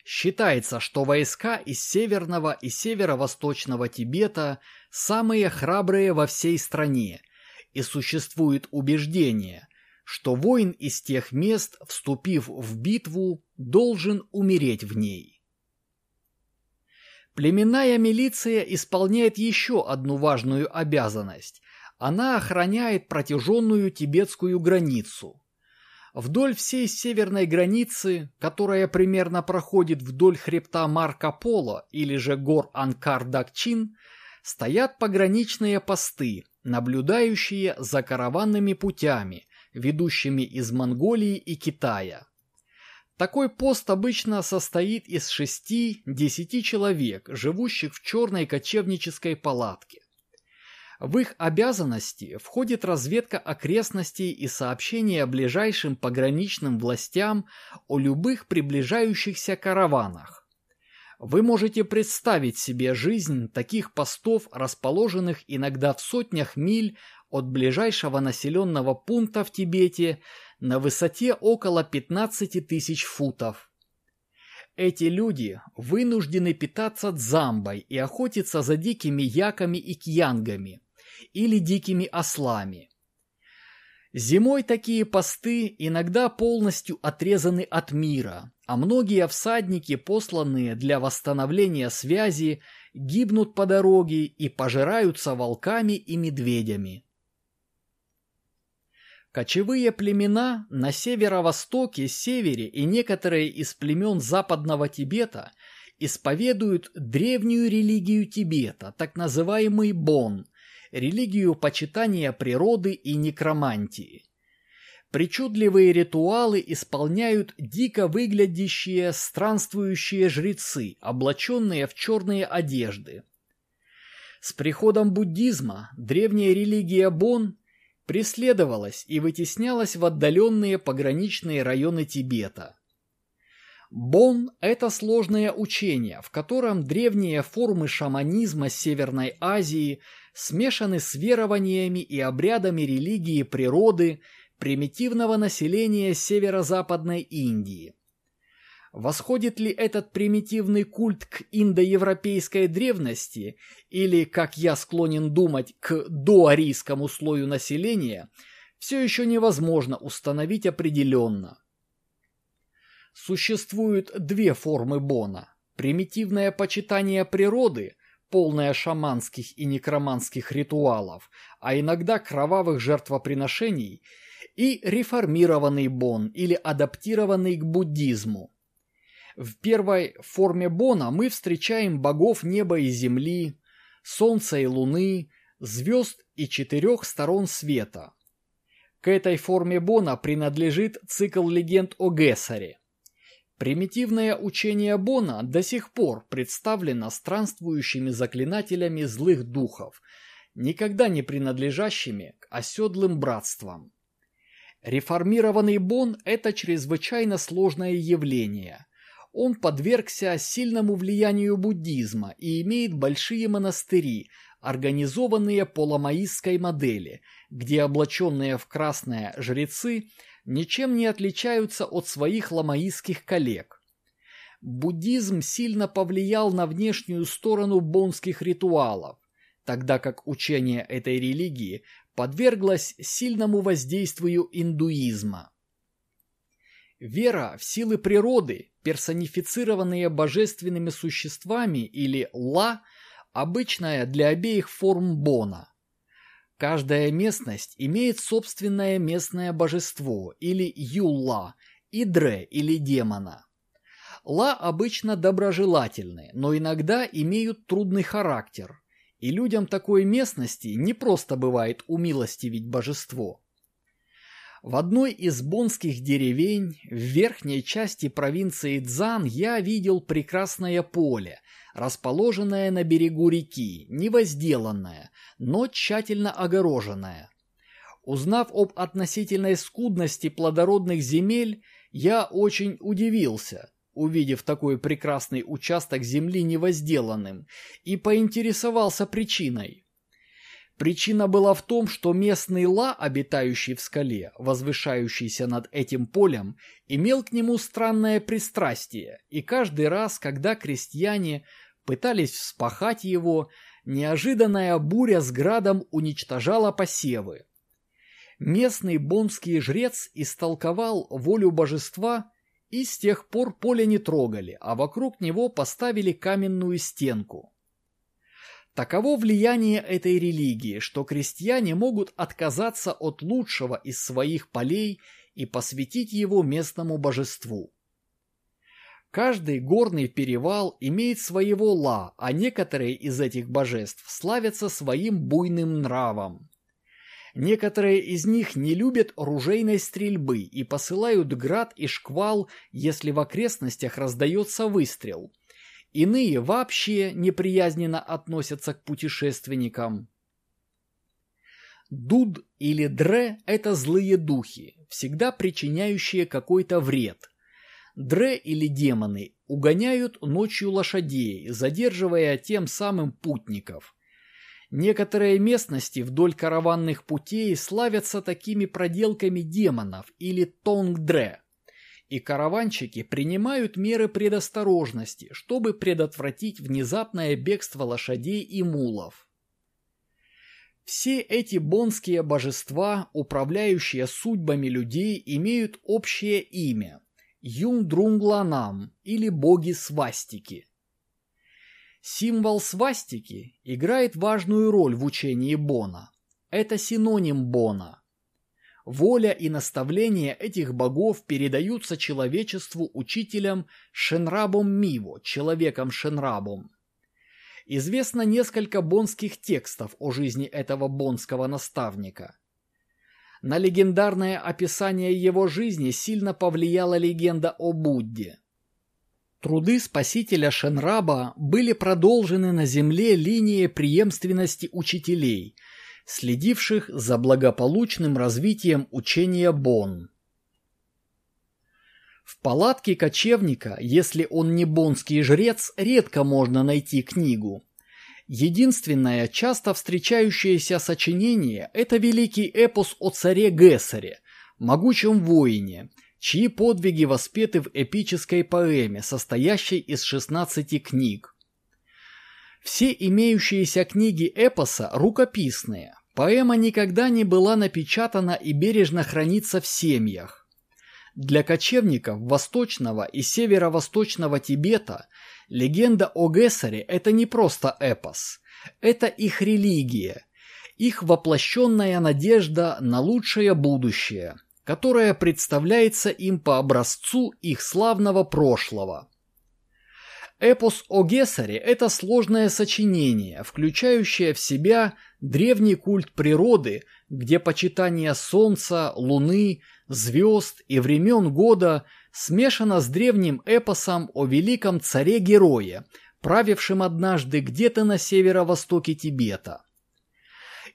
Считается, что войска из северного и северо-восточного Тибета самые храбрые во всей стране, и существует убеждение, что воин из тех мест, вступив в битву, должен умереть в ней. Племенная милиция исполняет еще одну важную обязанность. Она охраняет протяженную тибетскую границу. Вдоль всей северной границы, которая примерно проходит вдоль хребта Марко Поло или же гор Анкар-Дакчин, стоят пограничные посты, наблюдающие за караванными путями, ведущими из Монголии и Китая. Такой пост обычно состоит из шести-десяти человек, живущих в черной кочевнической палатке. В их обязанности входит разведка окрестностей и сообщение ближайшим пограничным властям о любых приближающихся караванах. Вы можете представить себе жизнь таких постов, расположенных иногда в сотнях миль от ближайшего населенного пункта в Тибете на высоте около 15 тысяч футов. Эти люди вынуждены питаться дзамбой и охотиться за дикими яками и кьянгами, или дикими ослами. Зимой такие посты иногда полностью отрезаны от мира, а многие всадники, посланные для восстановления связи, гибнут по дороге и пожираются волками и медведями. Кочевые племена на северо-востоке, севере и некоторые из племен западного Тибета исповедуют древнюю религию Тибета, так называемый Бон, религию почитания природы и некромантии. Причудливые ритуалы исполняют дико выглядящие странствующие жрецы, облаченные в черные одежды. С приходом буддизма древняя религия Бон преследовалась и вытеснялась в отдаленные пограничные районы Тибета. Бон – это сложное учение, в котором древние формы шаманизма Северной Азии – смешаны с верованиями и обрядами религии природы примитивного населения северо-западной Индии. Восходит ли этот примитивный культ к индоевропейской древности или, как я склонен думать, к доарийскому слою населения, все еще невозможно установить определенно. Существуют две формы Бона – примитивное почитание природы, полная шаманских и некроманских ритуалов, а иногда кровавых жертвоприношений, и реформированный бон или адаптированный к буддизму. В первой форме бона мы встречаем богов неба и земли, солнца и луны, звезд и четырех сторон света. К этой форме бона принадлежит цикл легенд о Гессаре. Примитивное учение Бона до сих пор представлено странствующими заклинателями злых духов, никогда не принадлежащими к оседлым братствам. Реформированный Бон – это чрезвычайно сложное явление. Он подвергся сильному влиянию буддизма и имеет большие монастыри, организованные по ламаистской модели, где облаченные в красное жрецы – ничем не отличаются от своих ламаистских коллег. Буддизм сильно повлиял на внешнюю сторону бонских ритуалов, тогда как учение этой религии подверглось сильному воздействию индуизма. Вера в силы природы, персонифицированные божественными существами или ла, обычная для обеих форм бона. Каждая местность имеет собственное местное божество или юлла, идре или демона. Ла обычно доброжелательны, но иногда имеют трудный характер, и людям такой местности не просто бывает умилостивить божество. В одной из бонских деревень в верхней части провинции Цзан я видел прекрасное поле, расположенное на берегу реки, невозделанное, но тщательно огороженное. Узнав об относительной скудности плодородных земель, я очень удивился, увидев такой прекрасный участок земли невозделанным, и поинтересовался причиной. Причина была в том, что местный ла, обитающий в скале, возвышающийся над этим полем, имел к нему странное пристрастие, и каждый раз, когда крестьяне пытались вспахать его, неожиданная буря с градом уничтожала посевы. Местный бонский жрец истолковал волю божества и с тех пор поле не трогали, а вокруг него поставили каменную стенку. Таково влияние этой религии, что крестьяне могут отказаться от лучшего из своих полей и посвятить его местному божеству. Каждый горный перевал имеет своего ла, а некоторые из этих божеств славятся своим буйным нравом. Некоторые из них не любят ружейной стрельбы и посылают град и шквал, если в окрестностях раздается выстрел. Иные вообще неприязненно относятся к путешественникам. Дуд или дре – это злые духи, всегда причиняющие какой-то вред. Дре или демоны угоняют ночью лошадей, задерживая тем самым путников. Некоторые местности вдоль караванных путей славятся такими проделками демонов или тонгдре, и караванщики принимают меры предосторожности, чтобы предотвратить внезапное бегство лошадей и мулов. Все эти бонские божества, управляющие судьбами людей, имеют общее имя – Юндрунгланам или боги свастики – Символ свастики играет важную роль в учении Бона. Это синоним Бона. Воля и наставления этих богов передаются человечеству учителям Шенрабом Миво, человеком Шенрабом. Известно несколько бонских текстов о жизни этого бонского наставника. На легендарное описание его жизни сильно повлияла легенда о Будде – Труды спасителя Шенраба были продолжены на земле линией преемственности учителей, следивших за благополучным развитием учения Бон. В палатке кочевника, если он не бонский жрец, редко можно найти книгу. Единственное часто встречающееся сочинение – это великий эпос о царе Гессере, могучем воине – чьи подвиги воспеты в эпической поэме, состоящей из 16 книг. Все имеющиеся книги эпоса рукописные. Поэма никогда не была напечатана и бережно хранится в семьях. Для кочевников восточного и северо-восточного Тибета легенда о Гессере – это не просто эпос, это их религия, их воплощенная надежда на лучшее будущее – которая представляется им по образцу их славного прошлого. Эпос о Гессере – это сложное сочинение, включающее в себя древний культ природы, где почитание солнца, луны, звезд и времен года смешано с древним эпосом о великом царе-герое, правившем однажды где-то на северо-востоке Тибета.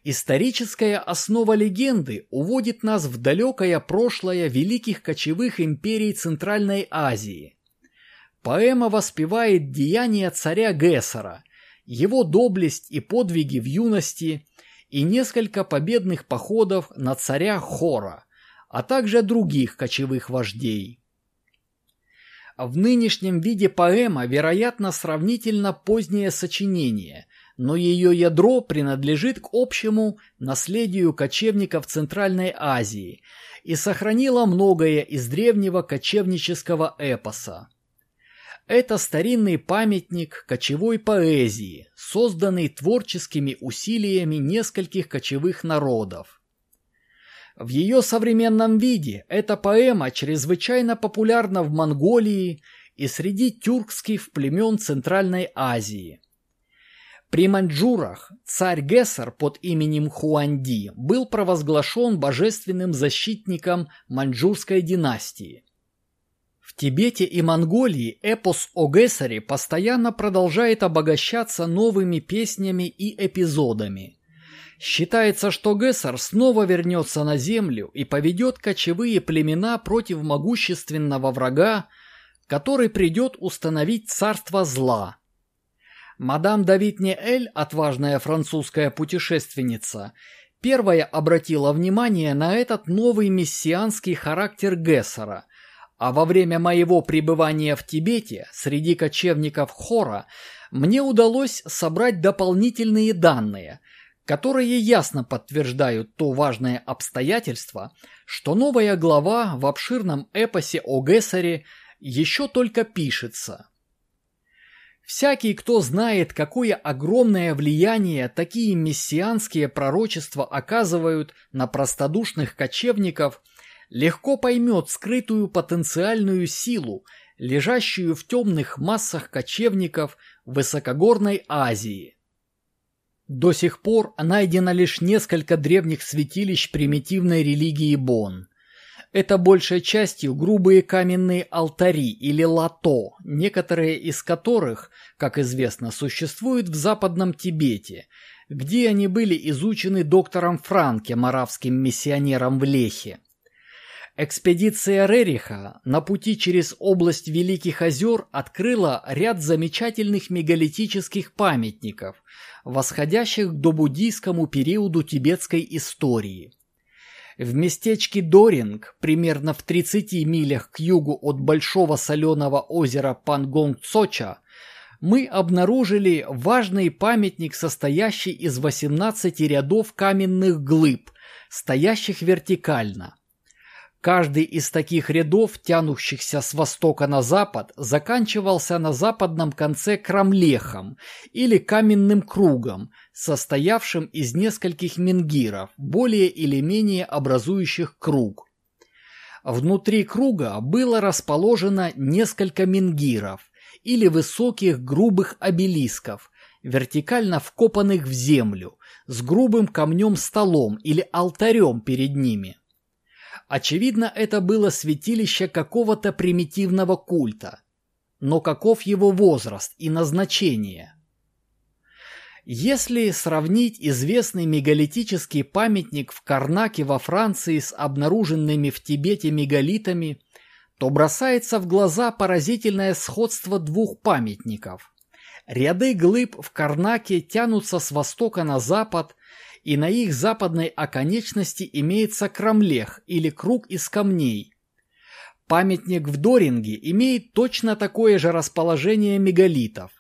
Историческая основа легенды уводит нас в далекое прошлое великих кочевых империй Центральной Азии. Поэма воспевает деяния царя Гессера, его доблесть и подвиги в юности и несколько победных походов на царя Хора, а также других кочевых вождей. В нынешнем виде поэма, вероятно, сравнительно позднее сочинение – но ее ядро принадлежит к общему наследию кочевников Центральной Азии и сохранило многое из древнего кочевнического эпоса. Это старинный памятник кочевой поэзии, созданный творческими усилиями нескольких кочевых народов. В ее современном виде эта поэма чрезвычайно популярна в Монголии и среди тюркских племен Центральной Азии – при маньчжурах царь Гессер под именем Хуанди был провозглашен божественным защитником маньчжурской династии. Тибете и Монголии эпос о Гессере постоянно продолжает обогащаться новыми песнями и эпизодами. Считается, что Гессер снова вернется на землю и поведет кочевые племена против могущественного врага, который придет установить царство зла – Мадам Давид Неэль, отважная французская путешественница, первая обратила внимание на этот новый мессианский характер Гессера, а во время моего пребывания в Тибете среди кочевников Хора мне удалось собрать дополнительные данные, которые ясно подтверждают то важное обстоятельство, что новая глава в обширном эпосе о Гессере еще только пишется – Всякий, кто знает, какое огромное влияние такие мессианские пророчества оказывают на простодушных кочевников, легко поймет скрытую потенциальную силу, лежащую в темных массах кочевников высокогорной Азии. До сих пор найдено лишь несколько древних святилищ примитивной религии Бон. Это большей частью грубые каменные алтари или лато, некоторые из которых, как известно, существуют в Западном Тибете, где они были изучены доктором Франке, маравским миссионером в Лехе. Экспедиция Рериха на пути через область Великих озер открыла ряд замечательных мегалитических памятников, восходящих до буддийскому периоду тибетской истории. В местечке Доринг, примерно в 30 милях к югу от большого соленого озера Пангонг-Цоча, мы обнаружили важный памятник, состоящий из 18 рядов каменных глыб, стоящих вертикально. Каждый из таких рядов, тянущихся с востока на запад, заканчивался на западном конце крамлехом или каменным кругом, состоявшим из нескольких менгиров, более или менее образующих круг. Внутри круга было расположено несколько менгиров или высоких грубых обелисков, вертикально вкопанных в землю, с грубым камнем-столом или алтарем перед ними. Очевидно, это было святилище какого-то примитивного культа. Но каков его возраст и назначение? Если сравнить известный мегалитический памятник в Карнаке во Франции с обнаруженными в Тибете мегалитами, то бросается в глаза поразительное сходство двух памятников. Ряды глыб в Карнаке тянутся с востока на запад и на их западной оконечности имеется крамлех или круг из камней. Памятник в Доринге имеет точно такое же расположение мегалитов.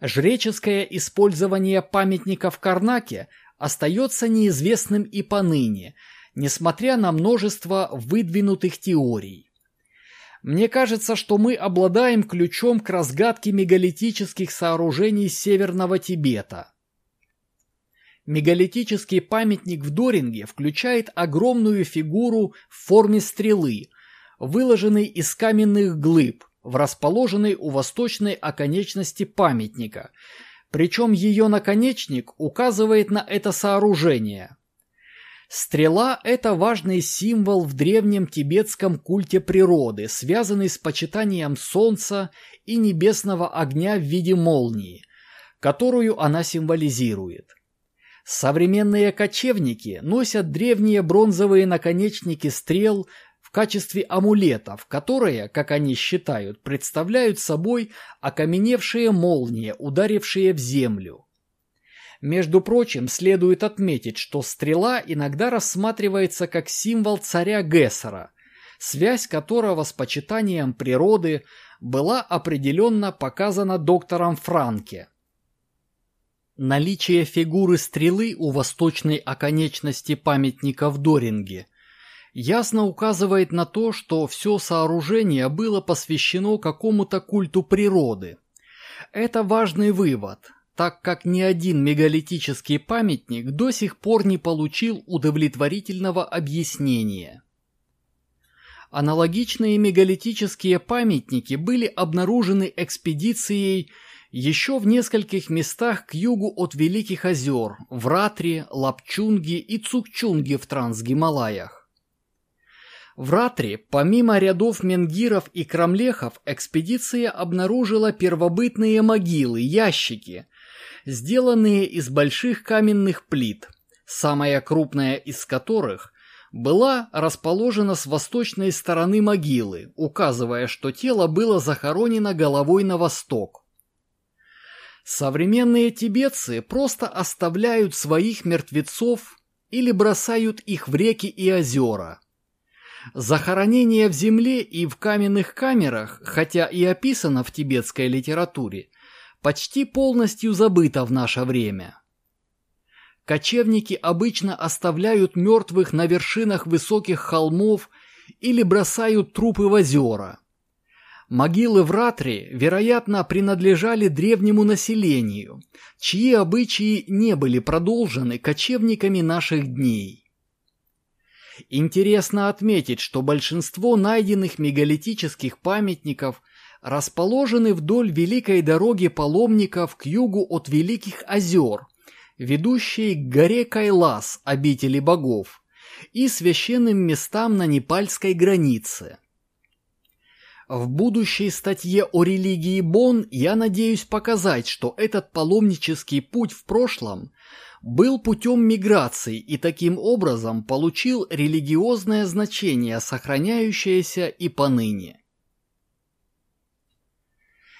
Жреческое использование памятника в Карнаке остается неизвестным и поныне, несмотря на множество выдвинутых теорий. Мне кажется, что мы обладаем ключом к разгадке мегалитических сооружений Северного Тибета – Мегалитический памятник в Доринге включает огромную фигуру в форме стрелы, выложенной из каменных глыб, в расположенной у восточной оконечности памятника, причем ее наконечник указывает на это сооружение. Стрела – это важный символ в древнем тибетском культе природы, связанный с почитанием солнца и небесного огня в виде молнии, которую она символизирует. Современные кочевники носят древние бронзовые наконечники стрел в качестве амулетов, которые, как они считают, представляют собой окаменевшие молнии, ударившие в землю. Между прочим, следует отметить, что стрела иногда рассматривается как символ царя Гессера, связь которого с почитанием природы была определенно показана доктором Франке. Наличие фигуры стрелы у восточной оконечности памятника в Доринге ясно указывает на то, что все сооружение было посвящено какому-то культу природы. Это важный вывод, так как ни один мегалитический памятник до сих пор не получил удовлетворительного объяснения. Аналогичные мегалитические памятники были обнаружены экспедицией еще в нескольких местах к югу от Великих озер, в Ратре, Лапчунге и Цукчунге в Трансгималаях. В Ратре, помимо рядов менгиров и крамлехов, экспедиция обнаружила первобытные могилы, ящики, сделанные из больших каменных плит, самая крупная из которых была расположена с восточной стороны могилы, указывая, что тело было захоронено головой на восток. Современные тибетцы просто оставляют своих мертвецов или бросают их в реки и озера. Захоронение в земле и в каменных камерах, хотя и описано в тибетской литературе, почти полностью забыто в наше время. Кочевники обычно оставляют мертвых на вершинах высоких холмов или бросают трупы в озера. Могилы в Ратре, вероятно, принадлежали древнему населению, чьи обычаи не были продолжены кочевниками наших дней. Интересно отметить, что большинство найденных мегалитических памятников расположены вдоль великой дороги паломников к югу от Великих озер, ведущей к горе Кайлас, обители богов, и священным местам на непальской границе. В будущей статье о религии Бон я надеюсь показать, что этот паломнический путь в прошлом был путем миграции и таким образом получил религиозное значение, сохраняющееся и поныне.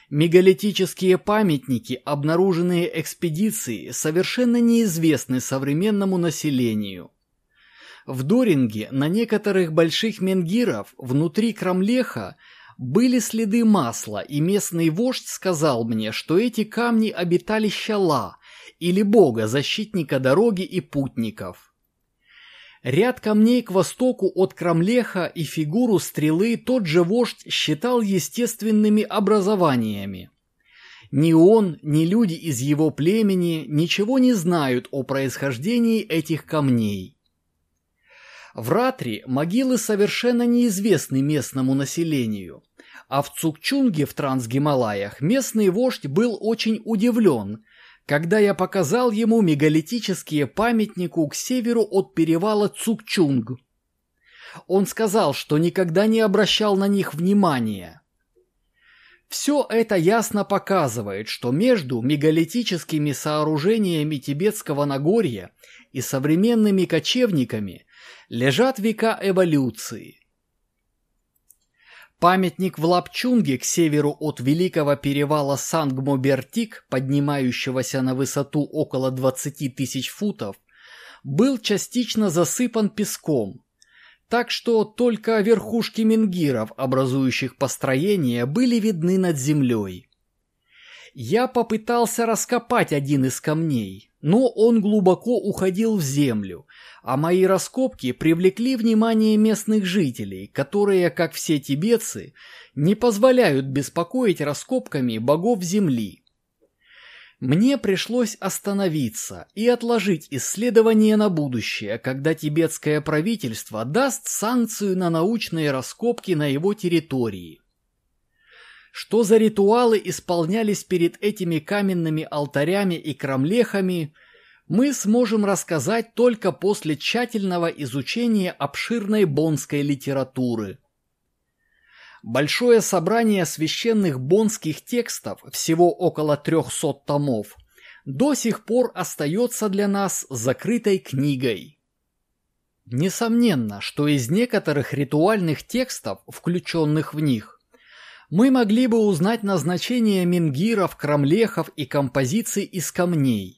Мегалитические памятники, обнаруженные экспедицией, совершенно неизвестны современному населению. В Доринге на некоторых больших менгиров внутри Крамлеха были следы масла, и местный вождь сказал мне, что эти камни обитали щала, или бога, защитника дороги и путников. Ряд камней к востоку от Крамлеха и фигуру стрелы тот же вождь считал естественными образованиями. Ни он, ни люди из его племени ничего не знают о происхождении этих камней. В Ратре могилы совершенно неизвестны местному населению, а в Цукчунге в Трансгималаях местный вождь был очень удивлен, когда я показал ему мегалитические памятнику к северу от перевала Цукчунг. Он сказал, что никогда не обращал на них внимания. Все это ясно показывает, что между мегалитическими сооружениями Тибетского Нагорья и современными кочевниками лежат века эволюции. Памятник в Лапчунге к северу от Великого перевала Сангмо-Бертик, поднимающегося на высоту около 20 тысяч футов, был частично засыпан песком, так что только верхушки менгиров, образующих построение, были видны над землей. Я попытался раскопать один из камней, но он глубоко уходил в землю, а мои раскопки привлекли внимание местных жителей, которые, как все тибетцы, не позволяют беспокоить раскопками богов земли. Мне пришлось остановиться и отложить исследование на будущее, когда тибетское правительство даст санкцию на научные раскопки на его территории. Что за ритуалы исполнялись перед этими каменными алтарями и крамлехами – мы сможем рассказать только после тщательного изучения обширной бонской литературы. Большое собрание священных бонских текстов, всего около 300 томов, до сих пор остается для нас закрытой книгой. Несомненно, что из некоторых ритуальных текстов, включенных в них, мы могли бы узнать назначение мингиров, крамлехов и композиций из камней.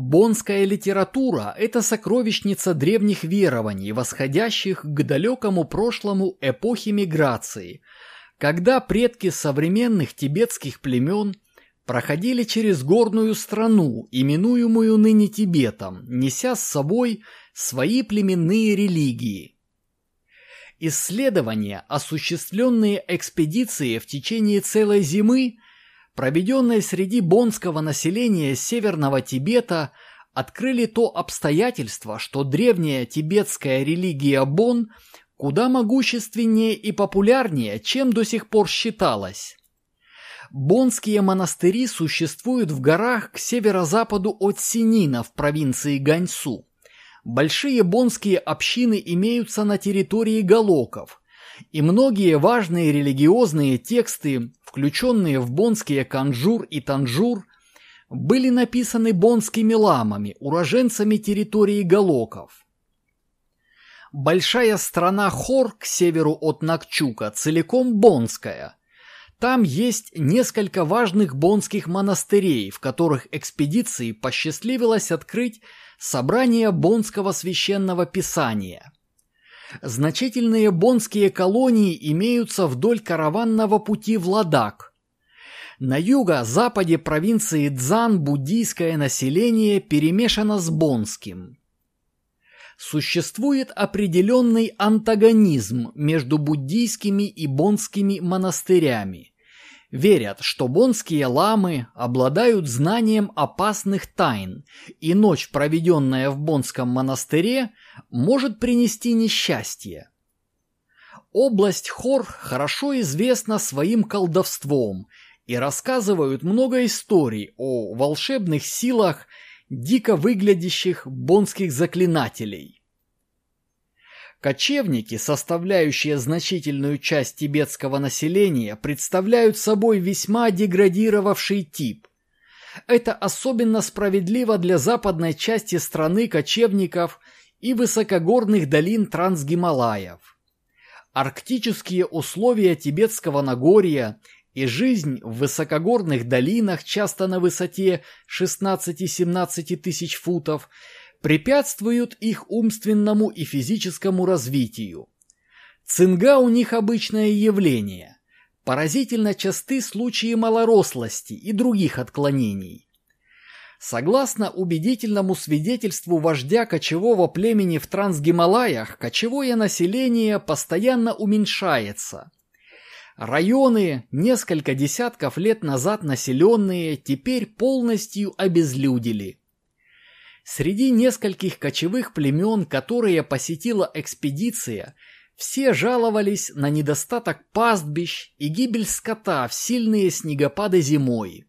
Бонская литература – это сокровищница древних верований, восходящих к далекому прошлому эпохи миграции, когда предки современных тибетских племен проходили через горную страну, именуемую ныне Тибетом, неся с собой свои племенные религии. Исследования, осуществленные экспедицией в течение целой зимы – проведенные среди бонского населения Северного Тибета, открыли то обстоятельство, что древняя тибетская религия Бон куда могущественнее и популярнее, чем до сих пор считалось. Бонские монастыри существуют в горах к северо-западу от Синина в провинции Ганьсу. Большие бонские общины имеются на территории Галоков, и многие важные религиозные тексты, включенные в бонские канжур и танжур, были написаны бонскими ламами, уроженцами территории Галоков. Большая страна Хор к северу от Накчука целиком бонская. Там есть несколько важных бонских монастырей, в которых экспедиции посчастливилось открыть собрание бонского священного писания – Значительные бонские колонии имеются вдоль караванного пути в Ладак. На юго-западе провинции Дзан буддийское население перемешано с бонским. Существует определенный антагонизм между буддийскими и бонскими монастырями. Верят, что бонские ламы обладают знанием опасных тайн, и ночь, проведенная в бонском монастыре, может принести несчастье. Область Хор хорошо известна своим колдовством и рассказывают много историй о волшебных силах дико выглядящих бонских заклинателей. Кочевники, составляющие значительную часть тибетского населения, представляют собой весьма деградировавший тип. Это особенно справедливо для западной части страны кочевников и высокогорных долин Трансгималаев. Арктические условия тибетского Нагорья и жизнь в высокогорных долинах, часто на высоте 16-17 тысяч футов, препятствуют их умственному и физическому развитию. Цинга у них обычное явление. Поразительно часты случаи малорослости и других отклонений. Согласно убедительному свидетельству вождя кочевого племени в Трансгималаях, кочевое население постоянно уменьшается. Районы, несколько десятков лет назад населенные, теперь полностью обезлюдили. Среди нескольких кочевых племен, которые посетила экспедиция, все жаловались на недостаток пастбищ и гибель скота в сильные снегопады зимой.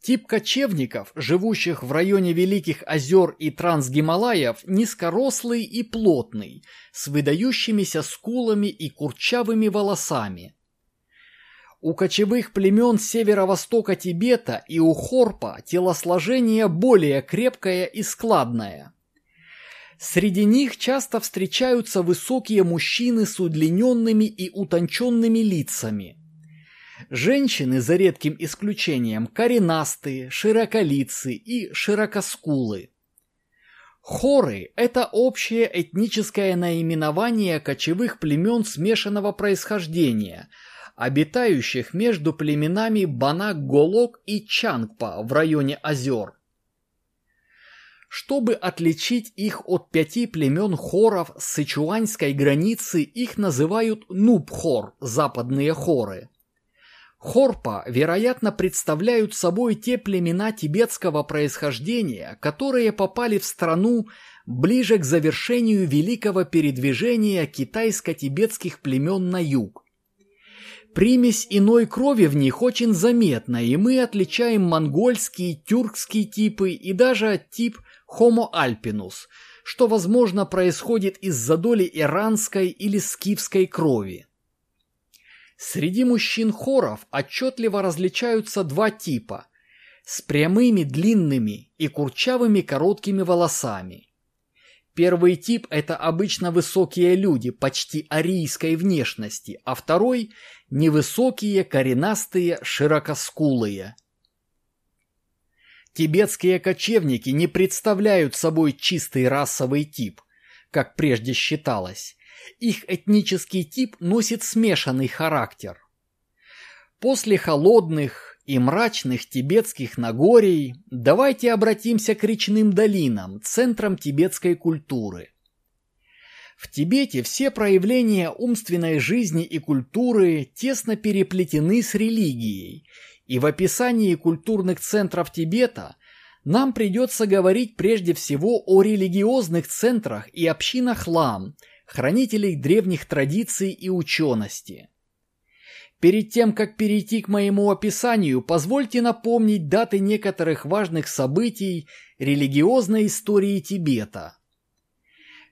Тип кочевников, живущих в районе Великих озер и Трансгималаев, низкорослый и плотный, с выдающимися скулами и курчавыми волосами. У кочевых племен северо-востока Тибета и у Хорпа телосложение более крепкое и складное. Среди них часто встречаются высокие мужчины с удлиненными и утонченными лицами. Женщины, за редким исключением, коренастые, широколицые и широкоскулы. Хоры – это общее этническое наименование кочевых племен смешанного происхождения – обитающих между племенами Банак-Голок и Чангпа в районе озер. Чтобы отличить их от пяти племен хоров с сычуанской границы, их называют Нубхор, западные хоры. Хорпа, вероятно, представляют собой те племена тибетского происхождения, которые попали в страну ближе к завершению великого передвижения китайско-тибетских племен на юг. Примесь иной крови в них очень заметна, и мы отличаем монгольские, тюркские типы и даже тип Homo alpinus, что, возможно, происходит из-за доли иранской или скифской крови. Среди мужчин хоров отчетливо различаются два типа – с прямыми длинными и курчавыми короткими волосами. Первый тип – это обычно высокие люди, почти арийской внешности, а второй невысокие, коренастые, широкоскулые. Тибетские кочевники не представляют собой чистый расовый тип, как прежде считалось. Их этнический тип носит смешанный характер. После холодных и мрачных тибетских Нагорий давайте обратимся к речным долинам, центрам тибетской культуры – в Тибете все проявления умственной жизни и культуры тесно переплетены с религией, и в описании культурных центров Тибета нам придется говорить прежде всего о религиозных центрах и общинах лам, хранителей древних традиций и учености. Перед тем, как перейти к моему описанию, позвольте напомнить даты некоторых важных событий религиозной истории Тибета –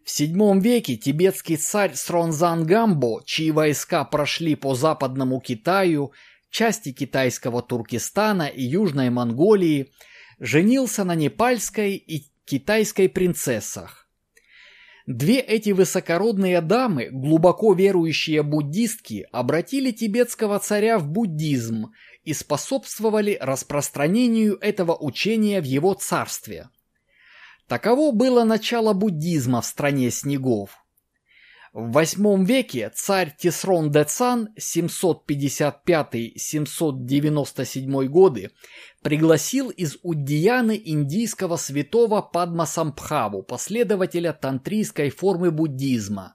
в VII веке тибетский царь Сронзан Гамбо, чьи войска прошли по западному Китаю, части китайского Туркестана и Южной Монголии, женился на непальской и китайской принцессах. Две эти высокородные дамы, глубоко верующие буддистки, обратили тибетского царя в буддизм и способствовали распространению этого учения в его царстве. Таково было начало буддизма в стране снегов. В восьмом веке царь Тисрон Децан 755-797 годы пригласил из Уддияны индийского святого Падмасамбхаву, последователя тантрийской формы буддизма.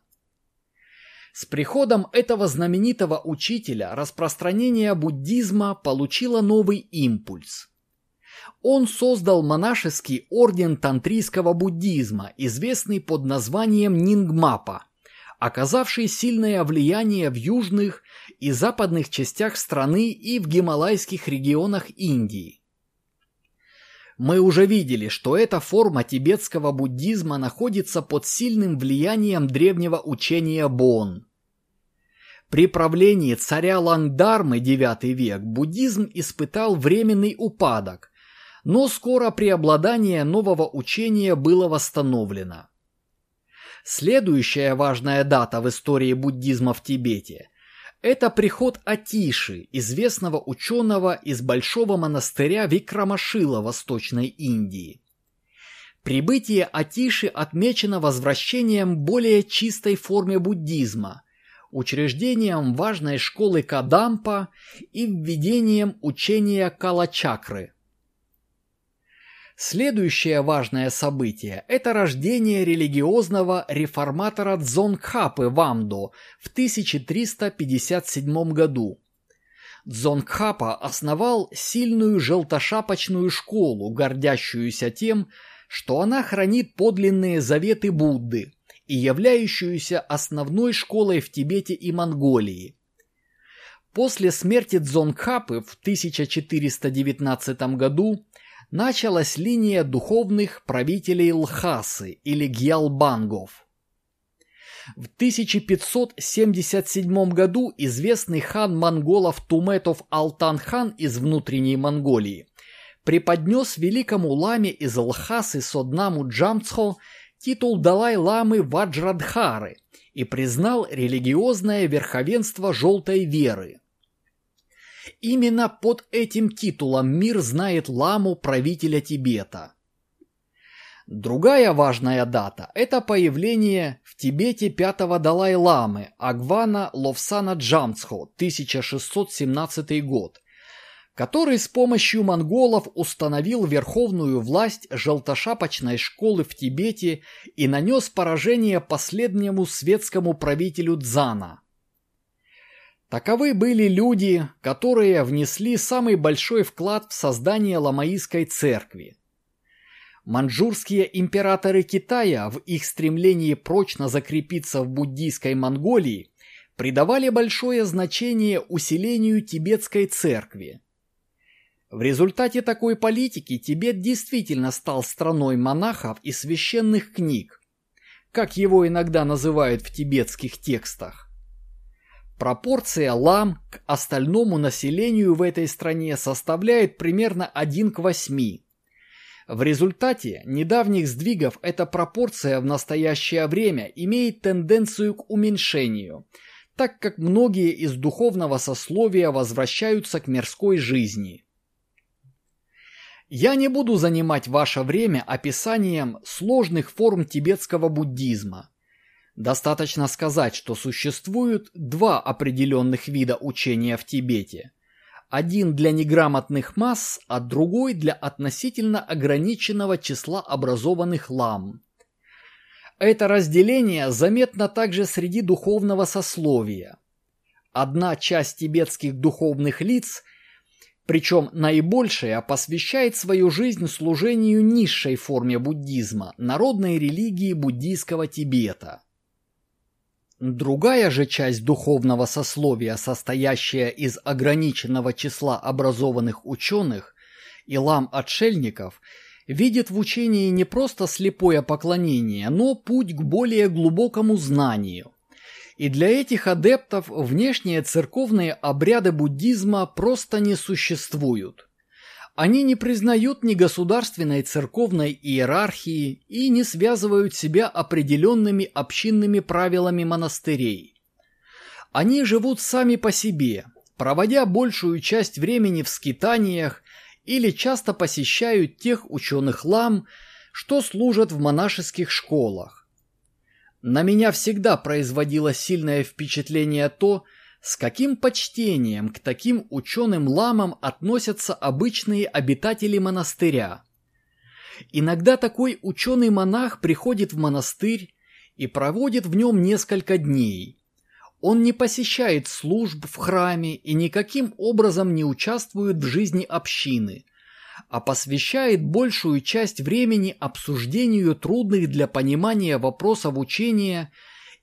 С приходом этого знаменитого учителя распространение буддизма получило новый импульс. Он создал монашеский орден тантрийского буддизма, известный под названием Нингмапа, оказавший сильное влияние в южных и западных частях страны и в гималайских регионах Индии. Мы уже видели, что эта форма тибетского буддизма находится под сильным влиянием древнего учения Бон. При правлении царя Ландармы IX век буддизм испытал временный упадок, но скоро преобладание нового учения было восстановлено. Следующая важная дата в истории буддизма в Тибете это приход Атиши, известного ученого из большого монастыря Викрамашила Восточной Индии. Прибытие Атиши отмечено возвращением более чистой форме буддизма, учреждением важной школы Кадампа и введением учения Калачакры. Следующее важное событие – это рождение религиозного реформатора Дзонгхапы Вамдо в 1357 году. Дзонгхапа основал сильную желтошапочную школу, гордящуюся тем, что она хранит подлинные заветы Будды и являющуюся основной школой в Тибете и Монголии. После смерти Дзонгхапы в 1419 году началась линия духовных правителей Лхасы или Гьялбангов. В 1577 году известный хан монголов Туметов Алтан-хан из внутренней Монголии преподнес великому ламе из Лхасы Соднаму Джамцхо титул Далай-ламы Ваджрадхары и признал религиозное верховенство желтой веры – Именно под этим титулом мир знает ламу правителя Тибета. Другая важная дата – это появление в Тибете пятого Далай-ламы Агвана Ловсана Джамцхо, 1617 год, который с помощью монголов установил верховную власть желтошапочной школы в Тибете и нанес поражение последнему светскому правителю Дзана – Таковы были люди, которые внесли самый большой вклад в создание Ламаистской церкви. Манчжурские императоры Китая в их стремлении прочно закрепиться в буддийской Монголии придавали большое значение усилению тибетской церкви. В результате такой политики Тибет действительно стал страной монахов и священных книг, как его иногда называют в тибетских текстах. Пропорция лам к остальному населению в этой стране составляет примерно 1 к 8. В результате недавних сдвигов эта пропорция в настоящее время имеет тенденцию к уменьшению, так как многие из духовного сословия возвращаются к мирской жизни. Я не буду занимать ваше время описанием сложных форм тибетского буддизма – Достаточно сказать, что существуют два определенных вида учения в Тибете. Один для неграмотных масс, а другой для относительно ограниченного числа образованных лам. Это разделение заметно также среди духовного сословия. Одна часть тибетских духовных лиц, причем наибольшая, посвящает свою жизнь служению низшей форме буддизма, народной религии буддийского Тибета. Другая же часть духовного сословия, состоящая из ограниченного числа образованных ученых и лам-отшельников, видит в учении не просто слепое поклонение, но путь к более глубокому знанию. И для этих адептов внешние церковные обряды буддизма просто не существуют – они не признают ни государственной церковной иерархии и не связывают себя определенными общинными правилами монастырей. Они живут сами по себе, проводя большую часть времени в скитаниях или часто посещают тех ученых лам, что служат в монашеских школах. На меня всегда производило сильное впечатление то, с каким почтением к таким ученым-ламам относятся обычные обитатели монастыря? Иногда такой ученый-монах приходит в монастырь и проводит в нем несколько дней. Он не посещает служб в храме и никаким образом не участвует в жизни общины, а посвящает большую часть времени обсуждению трудных для понимания вопросов учения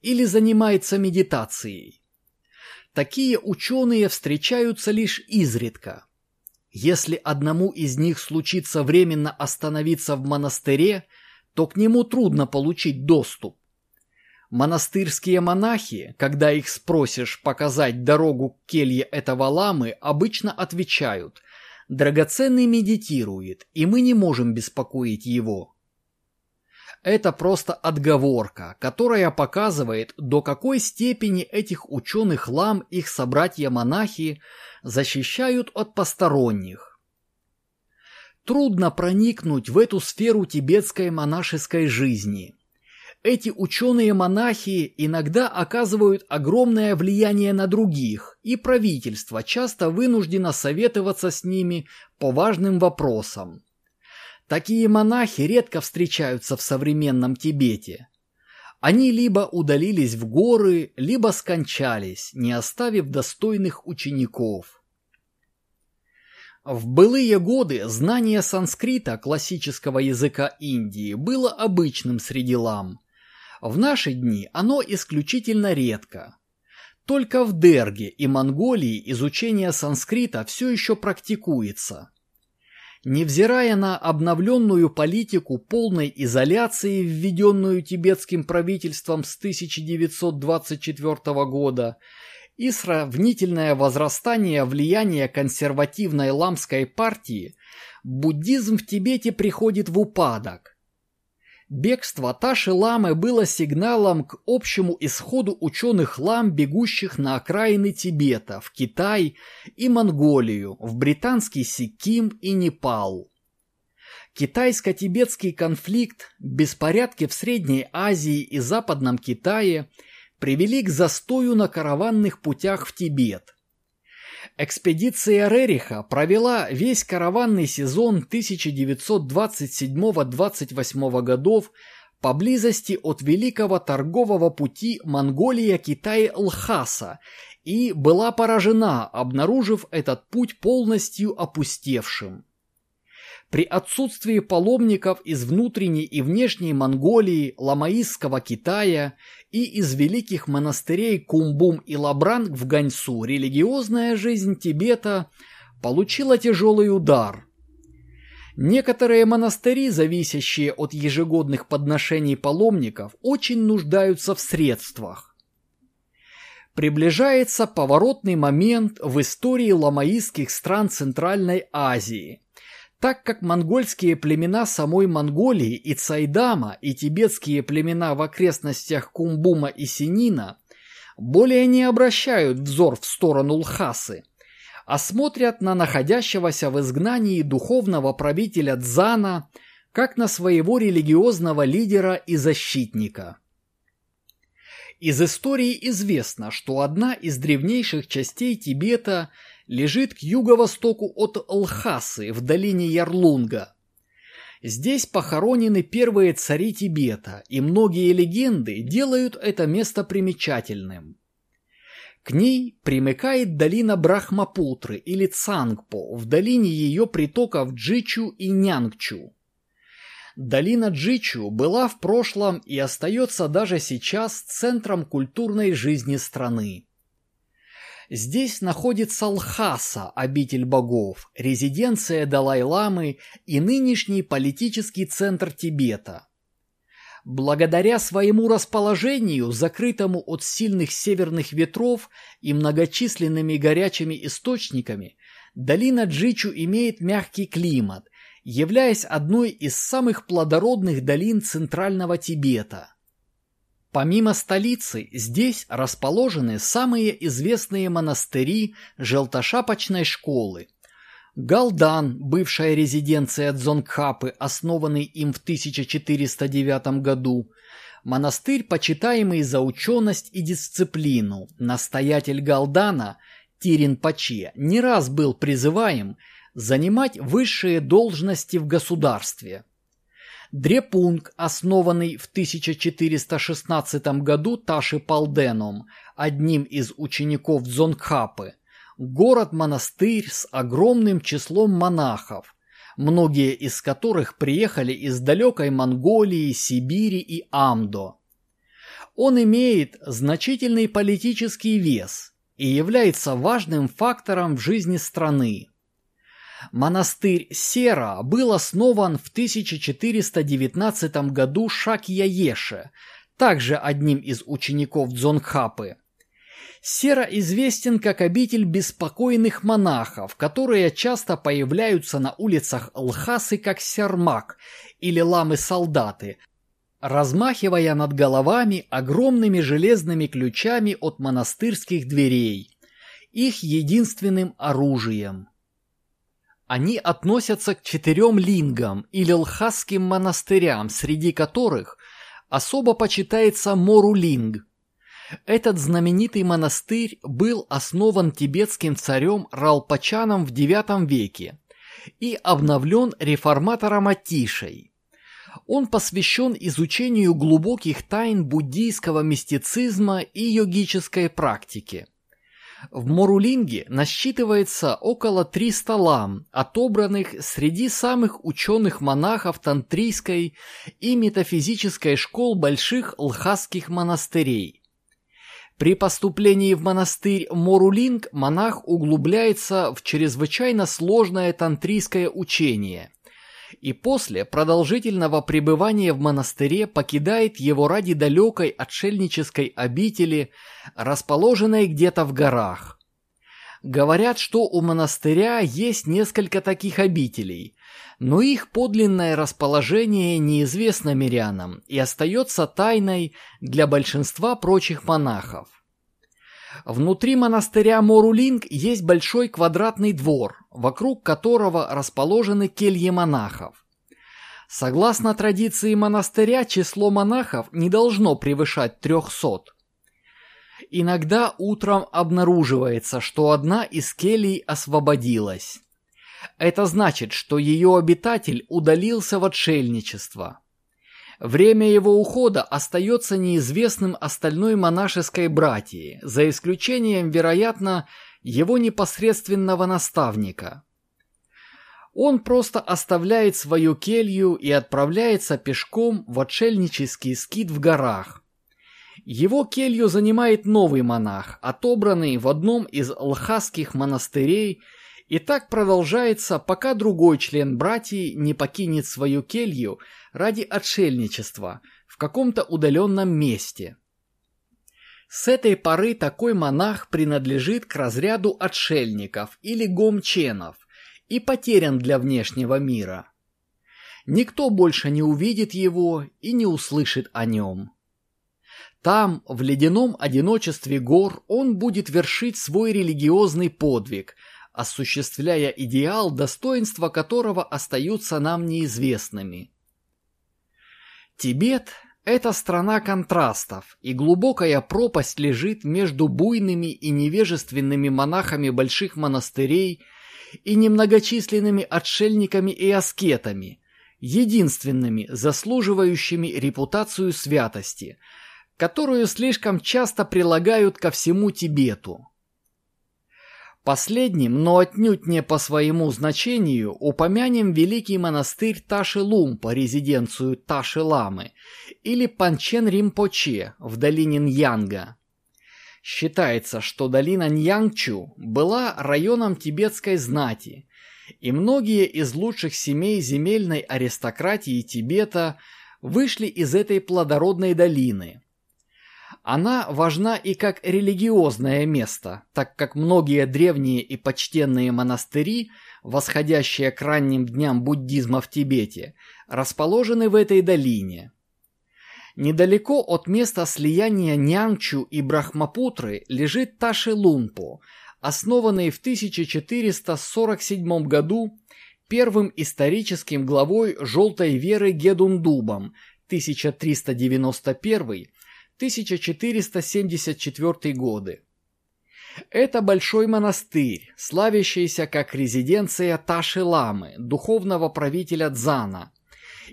или занимается медитацией. Такие ученые встречаются лишь изредка. Если одному из них случится временно остановиться в монастыре, то к нему трудно получить доступ. Монастырские монахи, когда их спросишь показать дорогу к келье этого ламы, обычно отвечают «Драгоценный медитирует, и мы не можем беспокоить его». Это просто отговорка, которая показывает, до какой степени этих ученых лам их собратья-монахи защищают от посторонних. Трудно проникнуть в эту сферу тибетской монашеской жизни – эти ученые-монахи иногда оказывают огромное влияние на других, и правительство часто вынуждено советоваться с ними по важным вопросам. Такие монахи редко встречаются в современном Тибете. Они либо удалились в горы, либо скончались, не оставив достойных учеников. В былые годы знание санскрита, классического языка Индии, было обычным среди лам – в наши дни оно исключительно редко. Только в Дерге и Монголии изучение санскрита все еще практикуется. Невзирая на обновленную политику полной изоляции, введенную тибетским правительством с 1924 года, и сравнительное возрастание влияния консервативной ламской партии, буддизм в Тибете приходит в упадок, Бегство Таши Ламы было сигналом к общему исходу ученых лам, бегущих на окраины Тибета, в Китай и Монголию, в британский Сиким и Непал. Китайско-тибетский конфликт, беспорядки в Средней Азии и Западном Китае привели к застою на караванных путях в Тибет – Экспедиция Рериха провела весь караванный сезон 1927-28 годов поблизости от великого торгового пути Монголия-Китай-Лхаса и была поражена, обнаружив этот путь полностью опустевшим. При отсутствии паломников из внутренней и внешней Монголии, Ламаистского Китая и из великих монастырей Кумбум и Лабранг в Ганьсу религиозная жизнь Тибета получила тяжелый удар. Некоторые монастыри, зависящие от ежегодных подношений паломников, очень нуждаются в средствах. Приближается поворотный момент в истории ламаистских стран Центральной Азии – так как монгольские племена самой Монголии и Цайдама и тибетские племена в окрестностях Кумбума и Синина более не обращают взор в сторону Лхасы, а смотрят на находящегося в изгнании духовного правителя Дзана как на своего религиозного лидера и защитника. Из истории известно, что одна из древнейших частей Тибета – лежит к юго-востоку от Лхасы в долине Ярлунга. Здесь похоронены первые цари Тибета, и многие легенды делают это место примечательным. К ней примыкает долина Брахмапутры или Цангпо в долине ее притоков Джичу и Нянгчу. Долина Джичу была в прошлом и остается даже сейчас центром культурной жизни страны. Здесь находится Лхаса, обитель богов, резиденция Далай-ламы и нынешний политический центр Тибета. Благодаря своему расположению, закрытому от сильных северных ветров и многочисленными горячими источниками, долина Джичу имеет мягкий климат, являясь одной из самых плодородных долин Центрального Тибета – Помимо столицы, здесь расположены самые известные монастыри желтошапочной школы. Галдан, бывшая резиденция Дзонгхапы, основанный им в 1409 году, монастырь, почитаемый за ученость и дисциплину, настоятель Галдана, Тирин Паче, не раз был призываем занимать высшие должности в государстве – Дрепунг, основанный в 1416 году Таши Палденом, одним из учеников Дзонгхапы, город-монастырь с огромным числом монахов, многие из которых приехали из далекой Монголии, Сибири и Амдо. Он имеет значительный политический вес и является важным фактором в жизни страны. Монастырь Сера был основан в 1419 году Шакьяеше, также одним из учеников Дзонгхапы. Сера известен как обитель беспокойных монахов, которые часто появляются на улицах Лхасы как сермак или ламы-солдаты, размахивая над головами огромными железными ключами от монастырских дверей, их единственным оружием. Они относятся к четырем лингам или лхасским монастырям, среди которых особо почитается Морулинг. Этот знаменитый монастырь был основан тибетским царем Ралпачаном в IX веке и обновлен реформатором Атишей. Он посвящен изучению глубоких тайн буддийского мистицизма и йогической практики. В Морулинге насчитывается около 300 лам, отобранных среди самых ученых монахов тантрийской и метафизической школ больших лхасских монастырей. При поступлении в монастырь Морулинг монах углубляется в чрезвычайно сложное тантрийское учение – и после продолжительного пребывания в монастыре покидает его ради далекой отшельнической обители, расположенной где-то в горах. Говорят, что у монастыря есть несколько таких обителей, но их подлинное расположение неизвестно мирянам и остается тайной для большинства прочих монахов. Внутри монастыря Морулинг есть большой квадратный двор, вокруг которого расположены кельи монахов. Согласно традиции монастыря, число монахов не должно превышать 300. Иногда утром обнаруживается, что одна из келий освободилась. Это значит, что ее обитатель удалился в отшельничество. Время его ухода остается неизвестным остальной монашеской братьи, за исключением, вероятно, его непосредственного наставника. Он просто оставляет свою келью и отправляется пешком в отшельнический скит в горах. Его келью занимает новый монах, отобранный в одном из лхасских монастырей и так продолжается, пока другой член братьи не покинет свою келью ради отшельничества в каком-то удаленном месте. С этой поры такой монах принадлежит к разряду отшельников или гомченов и потерян для внешнего мира. Никто больше не увидит его и не услышит о нем. Там, в ледяном одиночестве гор, он будет вершить свой религиозный подвиг – осуществляя идеал, достоинства которого остаются нам неизвестными. Тибет – это страна контрастов, и глубокая пропасть лежит между буйными и невежественными монахами больших монастырей и немногочисленными отшельниками и аскетами, единственными заслуживающими репутацию святости, которую слишком часто прилагают ко всему Тибету. Последним, но отнюдь не по своему значению, упомянем великий монастырь Таши-Лумпа, резиденцию Таши-Ламы, или Панчен-Римпоче в долине Ньянга. Считается, что долина Ньянгчу была районом тибетской знати, и многие из лучших семей земельной аристократии Тибета вышли из этой плодородной долины – она важна и как религиозное место, так как многие древние и почтенные монастыри, восходящие к ранним дням буддизма в Тибете, расположены в этой долине. Недалеко от места слияния Нянчу и Брахмапутры лежит Таши-Лунпо, основанный в 1447 году первым историческим главой «Желтой веры» Гедундубом 1391 1474 годы. Это большой монастырь, славящийся как резиденция Таши-ламы, духовного правителя Дзана,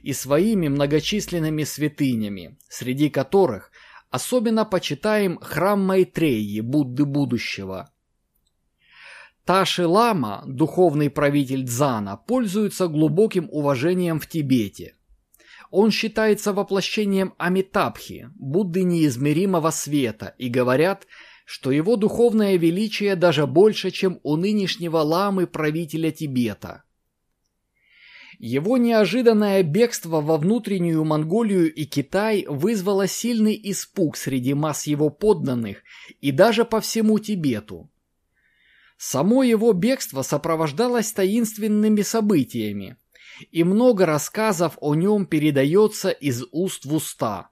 и своими многочисленными святынями, среди которых особенно почитаем храм Майтреи, Будды будущего. Таши Лама, духовный правитель Дзана, пользуется глубоким уважением в Тибете. Он считается воплощением Амитабхи, Будды неизмеримого света, и говорят, что его духовное величие даже больше, чем у нынешнего ламы правителя Тибета. Его неожиданное бегство во внутреннюю Монголию и Китай вызвало сильный испуг среди масс его подданных и даже по всему Тибету. Само его бегство сопровождалось таинственными событиями, и много рассказов о нем передается из уст в уста.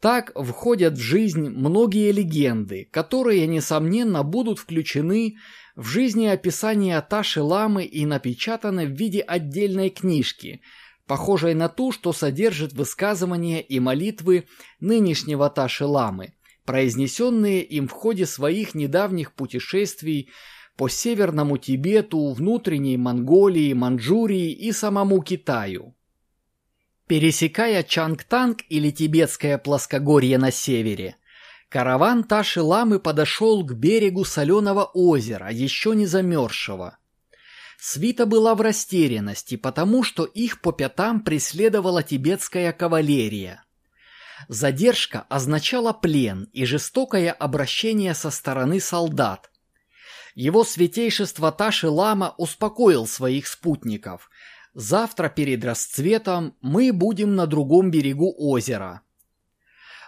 Так входят в жизнь многие легенды, которые, несомненно, будут включены в жизнеописание Таши Ламы и напечатаны в виде отдельной книжки, похожей на ту, что содержит высказывания и молитвы нынешнего Таши Ламы, произнесенные им в ходе своих недавних путешествий по Северному Тибету, внутренней Монголии, Манчжурии и самому Китаю. Пересекая Чангтанг или Тибетское плоскогорье на севере, караван Таши Ламы подошел к берегу соленого озера, еще не замерзшего. Свита была в растерянности, потому что их по пятам преследовала тибетская кавалерия. Задержка означала плен и жестокое обращение со стороны солдат. Его святейшество Таши Лама успокоил своих спутников – Завтра перед расцветом мы будем на другом берегу озера.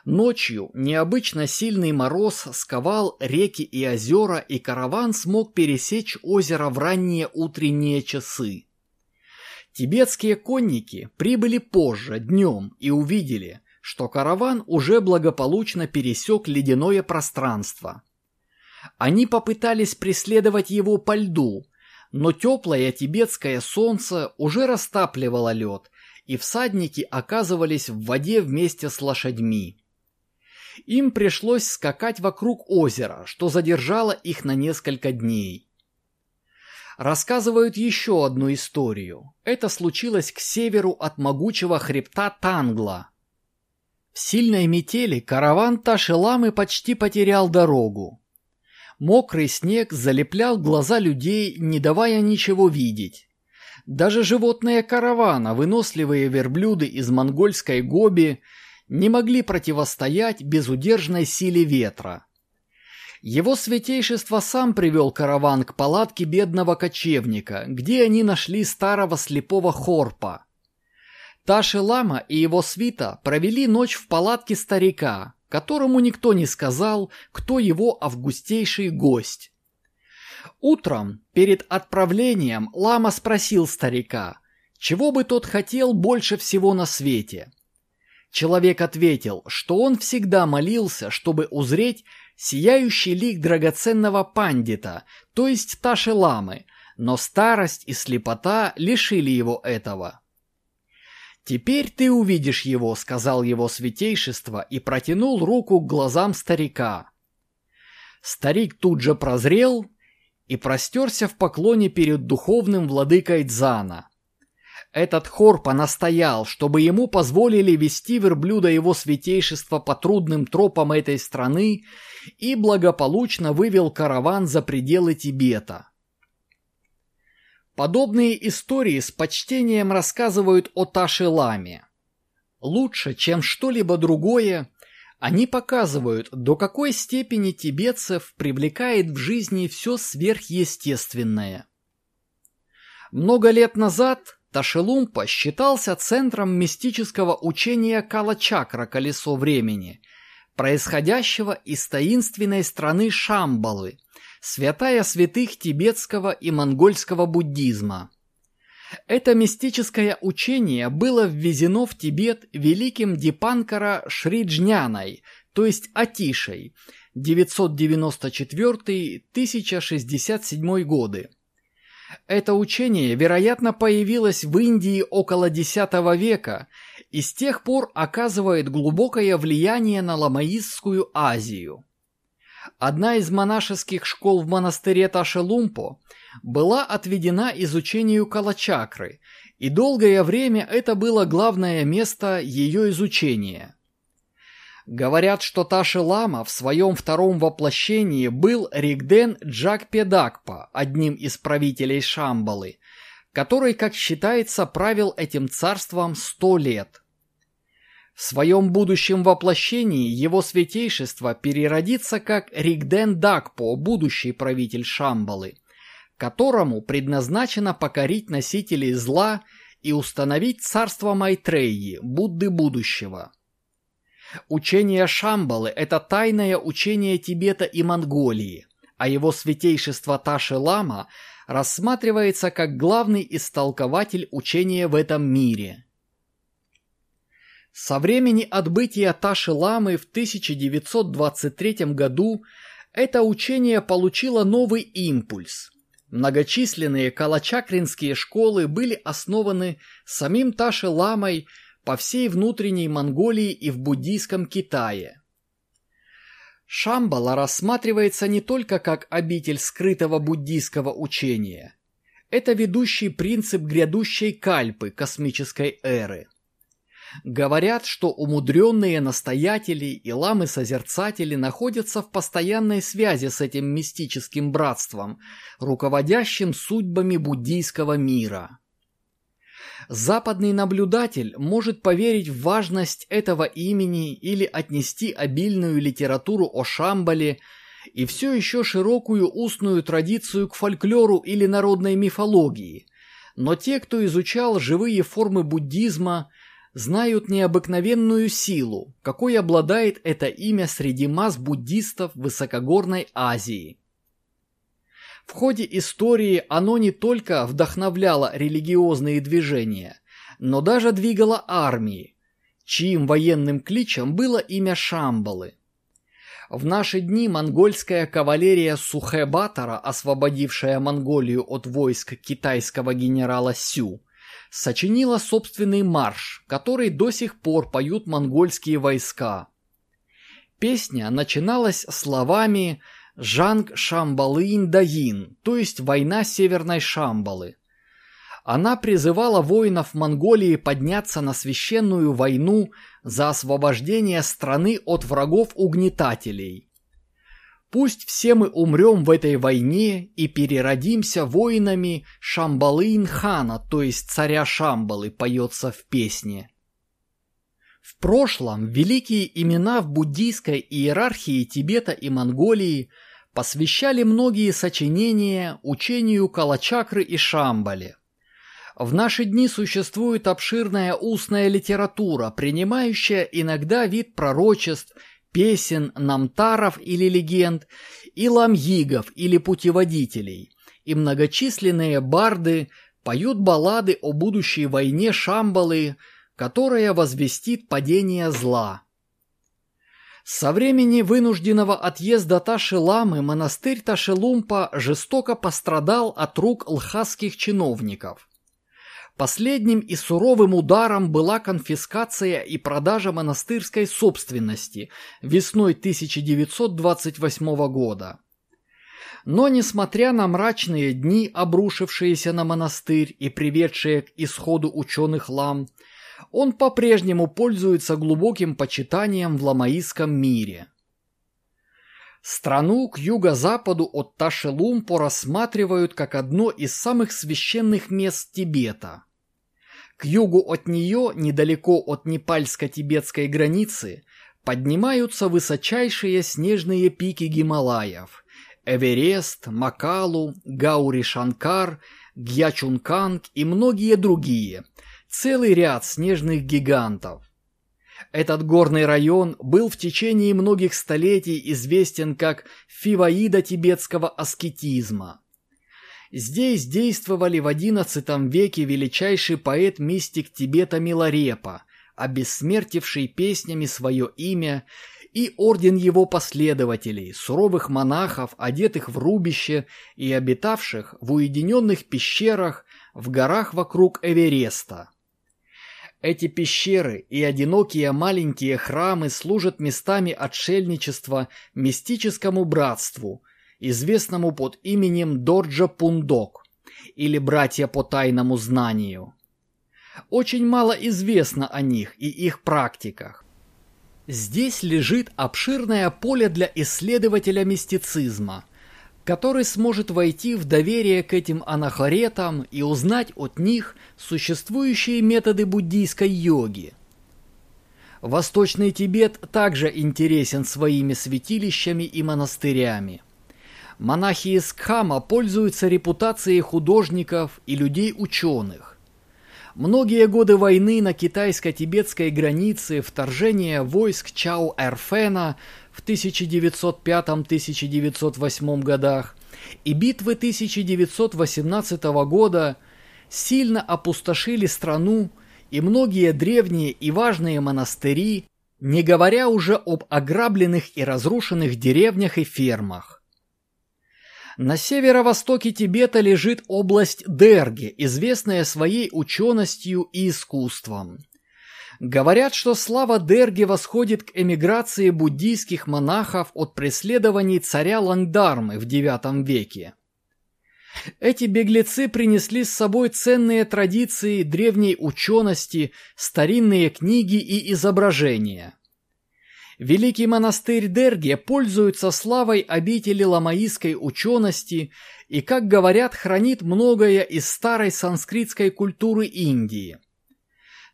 Ночью необычно сильный мороз сковал реки и озера, и караван смог пересечь озеро в ранние утренние часы. Тибетские конники прибыли позже, днем, и увидели, что караван уже благополучно пересек ледяное пространство. Они попытались преследовать его по льду, но теплое тибетское солнце уже растапливало лед, и всадники оказывались в воде вместе с лошадьми. Им пришлось скакать вокруг озера, что задержало их на несколько дней. Рассказывают еще одну историю. Это случилось к северу от могучего хребта Тангла. В сильной метели караван Ташеламы почти потерял дорогу. Мокрый снег залеплял глаза людей, не давая ничего видеть. Даже животные каравана, выносливые верблюды из монгольской Гоби, не могли противостоять безудержной силе ветра. Его святейшество сам привел караван к палатке бедного кочевника, где они нашли старого слепого хорпа. Таши Лама и его свита провели ночь в палатке старика, которому никто не сказал, кто его августейший гость. Утром, перед отправлением, лама спросил старика, чего бы тот хотел больше всего на свете. Человек ответил, что он всегда молился, чтобы узреть сияющий лик драгоценного пандита, то есть Таши Ламы, но старость и слепота лишили его этого. «Теперь ты увидишь его», — сказал его святейшество и протянул руку к глазам старика. Старик тут же прозрел и простерся в поклоне перед духовным владыкой Дзана. Этот хор понастоял, чтобы ему позволили вести верблюда его святейшества по трудным тропам этой страны и благополучно вывел караван за пределы Тибета. Подобные истории с почтением рассказывают о Таше Ламе. Лучше, чем что-либо другое, они показывают, до какой степени тибетцев привлекает в жизни все сверхъестественное. Много лет назад Ташелумпа считался центром мистического учения Кала-чакра «Колесо времени», происходящего из таинственной страны Шамбалы, святая святых тибетского и монгольского буддизма. Это мистическое учение было ввезено в Тибет великим Дипанкара Шриджняной, то есть Атишей, 994-1067 годы. Это учение, вероятно, появилось в Индии около X века и с тех пор оказывает глубокое влияние на Ламаистскую Азию. Одна из монашеских школ в монастыре Ташелумпо была отведена изучению калачакры, и долгое время это было главное место ее изучения. Говорят, что Таши Лама в своем втором воплощении был Ригден Джакпедакпа, одним из правителей Шамбалы, который, как считается, правил этим царством сто лет. В своем будущем воплощении его святейшество переродится как Ригден Дакпо, будущий правитель Шамбалы, которому предназначено покорить носителей зла и установить царство Майтреи, Будды будущего. Учение Шамбалы – это тайное учение Тибета и Монголии, а его святейшество Таши Лама рассматривается как главный истолкователь учения в этом мире. Со времени отбытия Таши Ламы в 1923 году это учение получило новый импульс. Многочисленные калачакринские школы были основаны самим Таши Ламой – по всей внутренней Монголии и в буддийском Китае. Шамбала рассматривается не только как обитель скрытого буддийского учения. Это ведущий принцип грядущей кальпы космической эры. Говорят, что умудренные настоятели и ламы-созерцатели находятся в постоянной связи с этим мистическим братством, руководящим судьбами буддийского мира. Западный наблюдатель может поверить в важность этого имени или отнести обильную литературу о Шамбале и все еще широкую устную традицию к фольклору или народной мифологии. Но те, кто изучал живые формы буддизма, знают необыкновенную силу, какой обладает это имя среди масс буддистов Высокогорной Азии. В ходе истории оно не только вдохновляло религиозные движения, но даже двигало армии, чьим военным кличем было имя Шамбалы. В наши дни монгольская кавалерия Сухебатора, освободившая Монголию от войск китайского генерала Сю, сочинила собственный марш, который до сих пор поют монгольские войска. Песня начиналась словами Жанг Шамбалын Даин, то есть война Северной Шамбалы. Она призывала воинов Монголии подняться на священную войну за освобождение страны от врагов-угнетателей. Пусть все мы умрем в этой войне и переродимся воинами Шамбалын-хана, то есть царя Шамбалы, поется в песне. В прошлом великие имена в буддийской иерархии Тибета и Монголии – посвящали многие сочинения учению Калачакры и Шамбали. В наши дни существует обширная устная литература, принимающая иногда вид пророчеств, песен, намтаров или легенд, и ламьигов или путеводителей, и многочисленные барды поют баллады о будущей войне Шамбалы, которая возвестит падение зла. Со времени вынужденного отъезда Таши-Ламы монастырь Ташелумпа жестоко пострадал от рук лхасских чиновников. Последним и суровым ударом была конфискация и продажа монастырской собственности весной 1928 года. Но, несмотря на мрачные дни, обрушившиеся на монастырь и приведшие к исходу ученых лам, он по-прежнему пользуется глубоким почитанием в ламаистском мире. Страну к юго-западу от Ташелумпо рассматривают как одно из самых священных мест Тибета. К югу от нее, недалеко от непальско-тибетской границы, поднимаются высочайшие снежные пики Гималаев – Эверест, Макалу, Гаури-Шанкар, Гьячунканг и многие другие – целый ряд снежных гигантов. Этот горный район был в течение многих столетий известен как фиваида тибетского аскетизма. Здесь действовали в XI веке величайший поэт-мистик Тибета Миларепа, обессмертивший песнями свое имя, и орден его последователей, суровых монахов, одетых в рубище и обитавших в уединенных пещерах в горах вокруг Эвереста. Эти пещеры и одинокие маленькие храмы служат местами отшельничества мистическому братству, известному под именем Дорджа Пундок или «Братья по тайному знанию». Очень мало известно о них и их практиках. Здесь лежит обширное поле для исследователя мистицизма, который сможет войти в доверие к этим анахаретам и узнать от них существующие методы буддийской йоги. Восточный Тибет также интересен своими святилищами и монастырями. Монахи из Кхама пользуются репутацией художников и людей-ученых. Многие годы войны на китайско-тибетской границе, вторжение войск Чао Эрфена в 1905-1908 годах и битвы 1918 года сильно опустошили страну и многие древние и важные монастыри, не говоря уже об ограбленных и разрушенных деревнях и фермах. На северо-востоке Тибета лежит область Дерги, известная своей ученостью и искусством. Говорят, что слава Дерги восходит к эмиграции буддийских монахов от преследований царя Лангдармы в IX веке. Эти беглецы принесли с собой ценные традиции древней учености, старинные книги и изображения. Великий монастырь Дерге пользуется славой обители ламаистской учености и, как говорят, хранит многое из старой санскритской культуры Индии.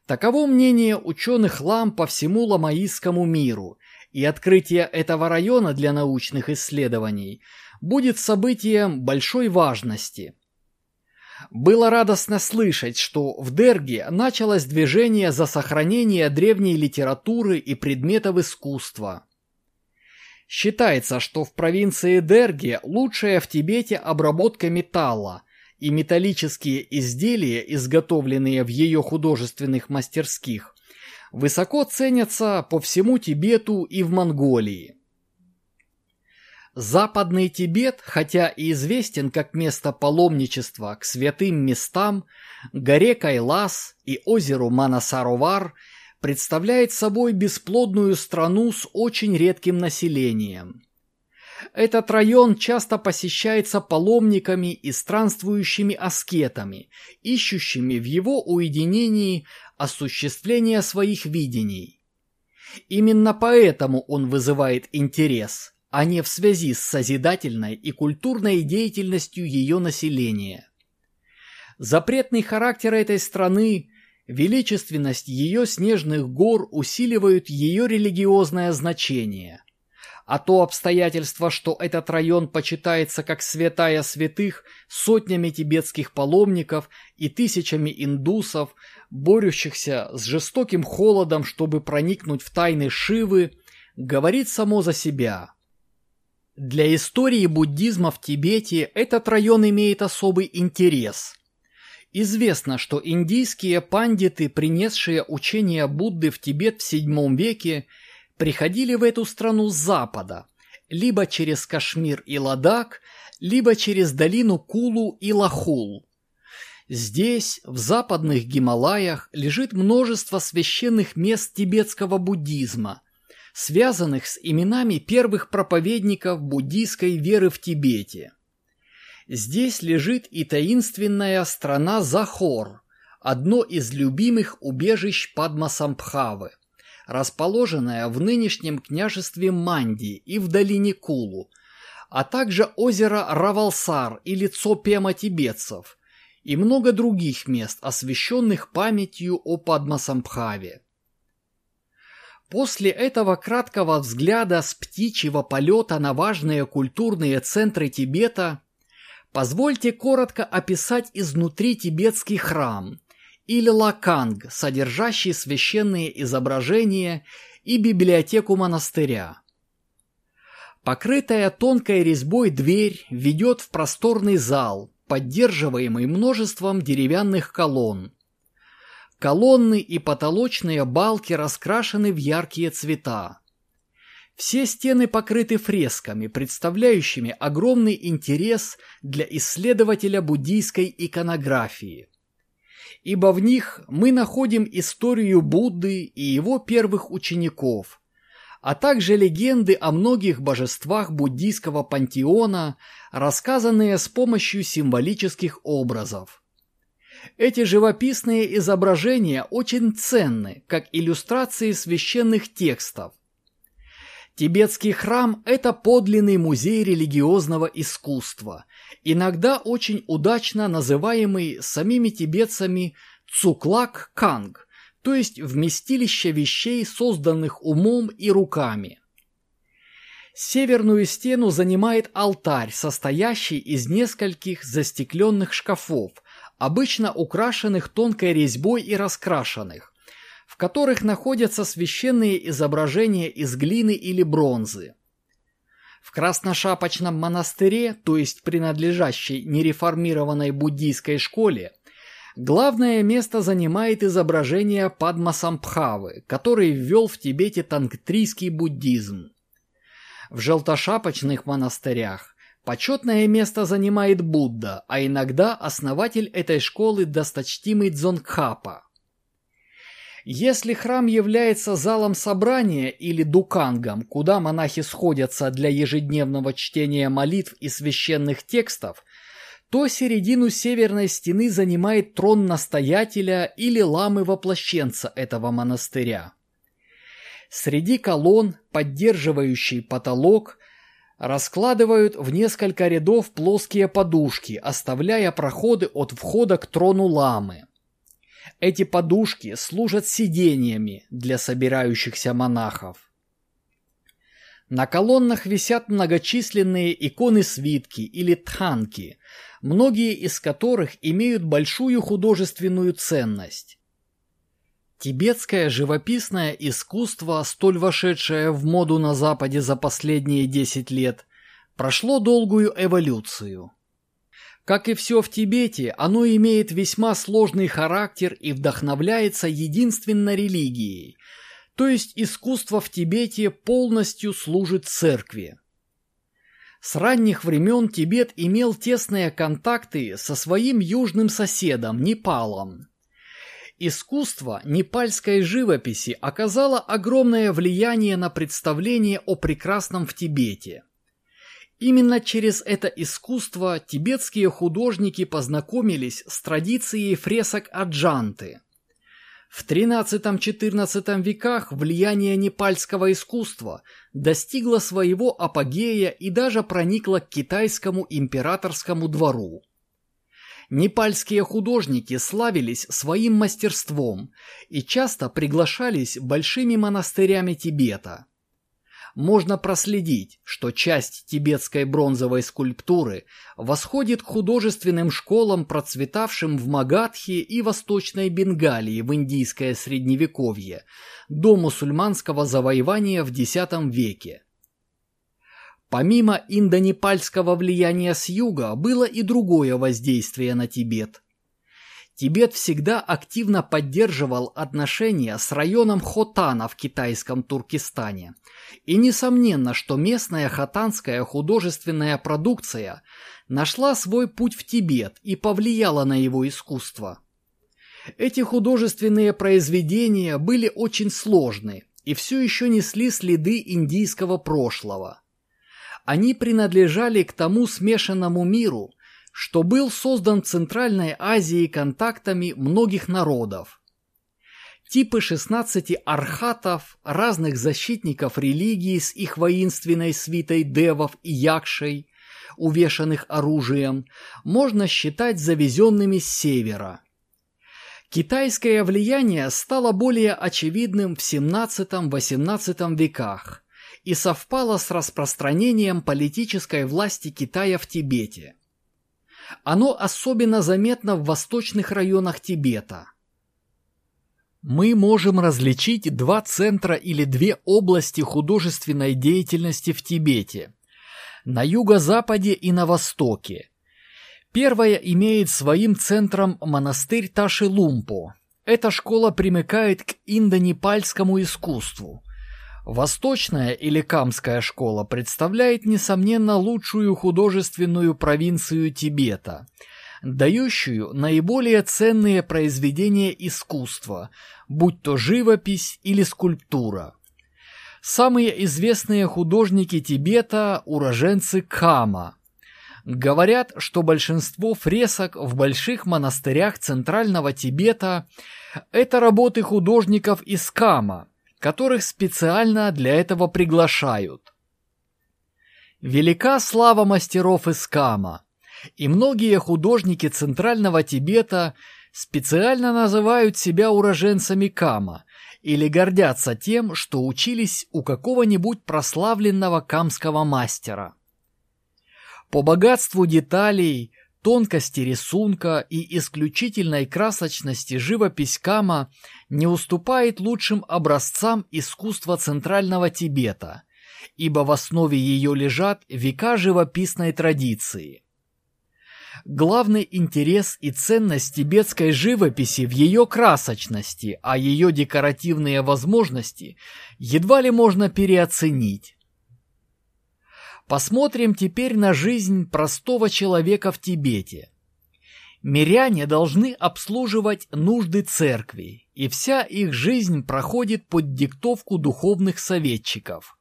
Таково мнение ученых лам по всему ламаистскому миру, и открытие этого района для научных исследований будет событием большой важности – было радостно слышать, что в Дерге началось движение за сохранение древней литературы и предметов искусства. Считается, что в провинции Дерге лучшая в Тибете обработка металла, и металлические изделия, изготовленные в ее художественных мастерских, высоко ценятся по всему Тибету и в Монголии. Западный Тибет, хотя и известен как место паломничества к святым местам, горе Кайлас и озеру Манасаровар, представляет собой бесплодную страну с очень редким населением. Этот район часто посещается паломниками и странствующими аскетами, ищущими в его уединении осуществление своих видений. Именно поэтому он вызывает интерес – а не в связи с созидательной и культурной деятельностью ее населения. Запретный характер этой страны, величественность ее снежных гор усиливают ее религиозное значение. А то обстоятельство, что этот район почитается как святая святых сотнями тибетских паломников и тысячами индусов, борющихся с жестоким холодом, чтобы проникнуть в тайны Шивы, говорит само за себя – для истории буддизма в Тибете этот район имеет особый интерес. Известно, что индийские пандиты, принесшие учение Будды в Тибет в VII веке, приходили в эту страну с запада, либо через Кашмир и Ладак, либо через долину Кулу и Лахул. Здесь, в западных Гималаях, лежит множество священных мест тибетского буддизма – связанных с именами первых проповедников буддийской веры в Тибете. Здесь лежит и таинственная страна Захор, одно из любимых убежищ Падмасамбхавы, расположенное в нынешнем княжестве Манди и в долине Кулу, а также озеро Равалсар и лицо Пема тибетцев и много других мест, освященных памятью о Падмасамбхаве. После этого краткого взгляда с птичьего полета на важные культурные центры Тибета позвольте коротко описать изнутри тибетский храм или лаканг, содержащий священные изображения и библиотеку монастыря. Покрытая тонкой резьбой дверь ведет в просторный зал, поддерживаемый множеством деревянных колонн, Колонны и потолочные балки раскрашены в яркие цвета. Все стены покрыты фресками, представляющими огромный интерес для исследователя буддийской иконографии. ибо в них мы находим историю Будды и его первых учеников, а также легенды о многих божествах буддийского пантеона, рассказанные с помощью символических образов. Эти живописные изображения очень ценны, как иллюстрации священных текстов. Тибетский храм – это подлинный музей религиозного искусства, иногда очень удачно называемый самими тибетцами Цуклак-Канг, то есть вместилище вещей, созданных умом и руками. Северную стену занимает алтарь, состоящий из нескольких застекленных шкафов, обычно украшенных тонкой резьбой и раскрашенных, в которых находятся священные изображения из глины или бронзы. В Красношапочном монастыре, то есть принадлежащей нереформированной буддийской школе, главное место занимает изображение Падмасамбхавы, который ввел в Тибете тангтрийский буддизм. В желтошапочных монастырях Почетное место занимает Будда, а иногда основатель этой школы досточтимый Дзонгхапа. Если храм является залом собрания или дукангом, куда монахи сходятся для ежедневного чтения молитв и священных текстов, то середину северной стены занимает трон настоятеля или ламы-воплощенца этого монастыря. Среди колонн, поддерживающий потолок, раскладывают в несколько рядов плоские подушки, оставляя проходы от входа к трону ламы. Эти подушки служат сидениями для собирающихся монахов. На колоннах висят многочисленные иконы-свитки или тханки, многие из которых имеют большую художественную ценность. Тибетское живописное искусство, столь вошедшее в моду на Западе за последние 10 лет, прошло долгую эволюцию. Как и все в Тибете, оно имеет весьма сложный характер и вдохновляется единственно религией, то есть искусство в Тибете полностью служит церкви. С ранних времен Тибет имел тесные контакты со своим южным соседом Непалом. Искусство непальской живописи оказало огромное влияние на представление о прекрасном в Тибете. Именно через это искусство тибетские художники познакомились с традицией фресок Аджанты. В XIII-XIV веках влияние непальского искусства достигло своего апогея и даже проникло к китайскому императорскому двору. Непальские художники славились своим мастерством и часто приглашались большими монастырями Тибета. Можно проследить, что часть тибетской бронзовой скульптуры восходит к художественным школам, процветавшим в Магадхе и Восточной Бенгалии в индийское средневековье, до мусульманского завоевания в X веке. Помимо индонепальского влияния с юга, было и другое воздействие на Тибет. Тибет всегда активно поддерживал отношения с районом Хотана в китайском Туркестане. И несомненно, что местная хотанская художественная продукция нашла свой путь в Тибет и повлияла на его искусство. Эти художественные произведения были очень сложны и все еще несли следы индийского прошлого. Они принадлежали к тому смешанному миру, что был создан Центральной Азии контактами многих народов. Типы 16 архатов, разных защитников религии с их воинственной свитой девов и якшей, увешанных оружием, можно считать завезенными с севера. Китайское влияние стало более очевидным в XVII-XVIII веках, и совпало с распространением политической власти Китая в Тибете. Оно особенно заметно в восточных районах Тибета. Мы можем различить два центра или две области художественной деятельности в Тибете – на юго-западе и на востоке. Первая имеет своим центром монастырь Таши-Лумпо. Эта школа примыкает к индонепальскому искусству – Восточная или Камская школа представляет, несомненно, лучшую художественную провинцию Тибета. дающую наиболее ценные произведения искусства, будь то живопись или скульптура. Самые известные художники Тибета – уроженцы Кама. Говорят, что большинство фресок в больших монастырях Центрального Тибета – это работы художников из Кама, которых специально для этого приглашают. Велика слава мастеров из Кама, и многие художники Центрального Тибета специально называют себя уроженцами Кама – или гордятся тем, что учились у какого-нибудь прославленного камского мастера. По богатству деталей, тонкости рисунка и исключительной красочности живопись Кама не уступает лучшим образцам искусства Центрального Тибета, ибо в основе ее лежат века живописной традиции. Главный интерес и ценность тибетской живописи в ее красочности, а ее декоративные возможности едва ли можно переоценить. Посмотрим теперь на жизнь простого человека в Тибете. Миряне должны обслуживать нужды церкви, и вся их жизнь проходит под диктовку духовных советчиков.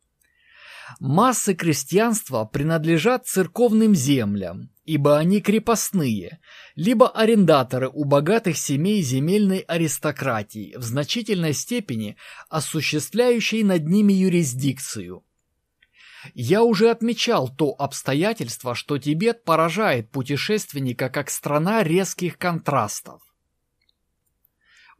Массы крестьянства принадлежат церковным землям, ибо они крепостные, либо арендаторы у богатых семей земельной аристократии, в значительной степени осуществляющей над ними юрисдикцию. Я уже отмечал то обстоятельство, что Тибет поражает путешественника как страна резких контрастов.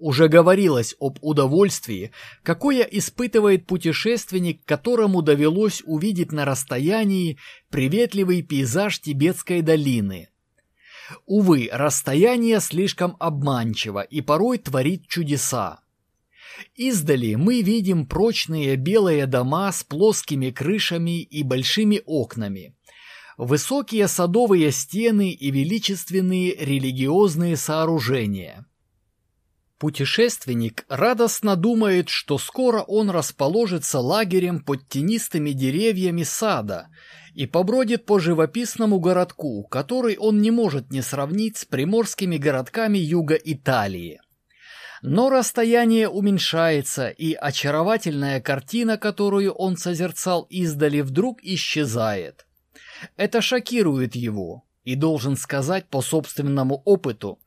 Уже говорилось об удовольствии, какое испытывает путешественник, которому довелось увидеть на расстоянии приветливый пейзаж Тибетской долины. Увы, расстояние слишком обманчиво и порой творит чудеса. Издали мы видим прочные белые дома с плоскими крышами и большими окнами, высокие садовые стены и величественные религиозные сооружения – Путешественник радостно думает, что скоро он расположится лагерем под тенистыми деревьями сада и побродит по живописному городку, который он не может не сравнить с приморскими городками юга Италии. Но расстояние уменьшается, и очаровательная картина, которую он созерцал издали, вдруг исчезает. Это шокирует его, и должен сказать по собственному опыту,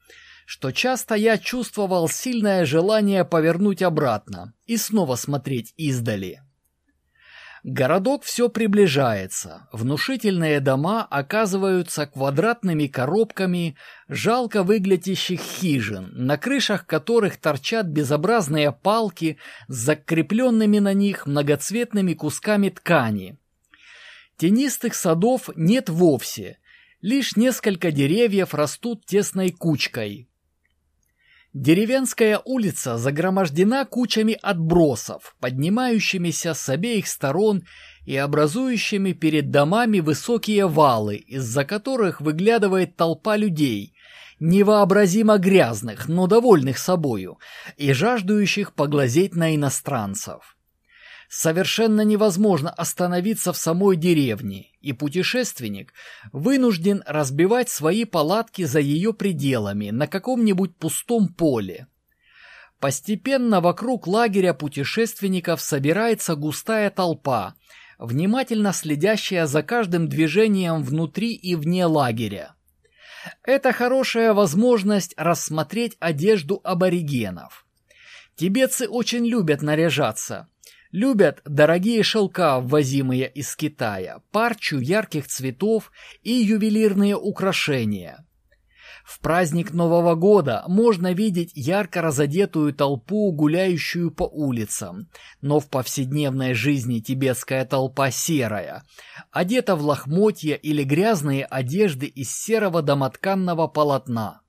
что часто я чувствовал сильное желание повернуть обратно и снова смотреть издали. Городок все приближается, внушительные дома оказываются квадратными коробками жалко выглядящих хижин, на крышах которых торчат безобразные палки с закрепленными на них многоцветными кусками ткани. Тенистых садов нет вовсе, лишь несколько деревьев растут тесной кучкой, Деревенская улица загромождена кучами отбросов, поднимающимися с обеих сторон и образующими перед домами высокие валы, из-за которых выглядывает толпа людей, невообразимо грязных, но довольных собою, и жаждущих поглазеть на иностранцев. Совершенно невозможно остановиться в самой деревне, и путешественник вынужден разбивать свои палатки за ее пределами на каком-нибудь пустом поле. Постепенно вокруг лагеря путешественников собирается густая толпа, внимательно следящая за каждым движением внутри и вне лагеря. Это хорошая возможность рассмотреть одежду аборигенов. Тибетцы очень любят наряжаться – Любят дорогие шелка, ввозимые из Китая, парчу ярких цветов и ювелирные украшения. В праздник Нового года можно видеть ярко разодетую толпу, гуляющую по улицам, но в повседневной жизни тибетская толпа серая, одета в лохмотья или грязные одежды из серого домотканного полотна.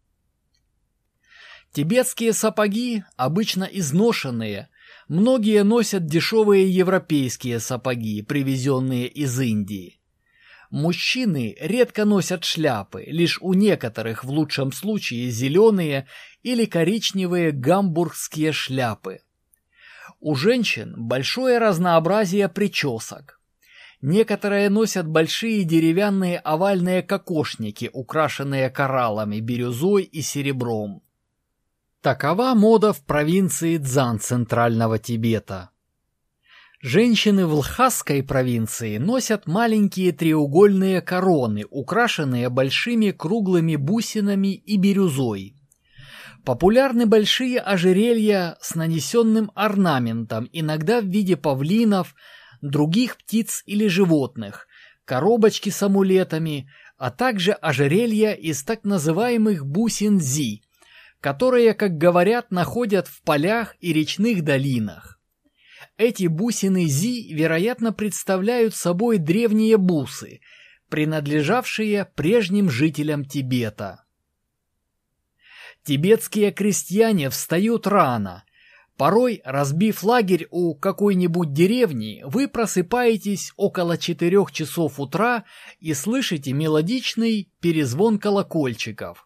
Тибетские сапоги, обычно изношенные, Многие носят дешевые европейские сапоги, привезенные из Индии. Мужчины редко носят шляпы, лишь у некоторых в лучшем случае зеленые или коричневые гамбургские шляпы. У женщин большое разнообразие причесок. Некоторые носят большие деревянные овальные кокошники, украшенные кораллами, бирюзой и серебром. Такова мода в провинции Цзан Центрального Тибета. Женщины в Лхасской провинции носят маленькие треугольные короны, украшенные большими круглыми бусинами и бирюзой. Популярны большие ожерелья с нанесенным орнаментом, иногда в виде павлинов, других птиц или животных, коробочки с амулетами, а также ожерелья из так называемых бусин зи, которые, как говорят, находят в полях и речных долинах. Эти бусины зи, вероятно, представляют собой древние бусы, принадлежавшие прежним жителям Тибета. Тибетские крестьяне встают рано. Порой, разбив лагерь у какой-нибудь деревни, вы просыпаетесь около четырех часов утра и слышите мелодичный перезвон колокольчиков.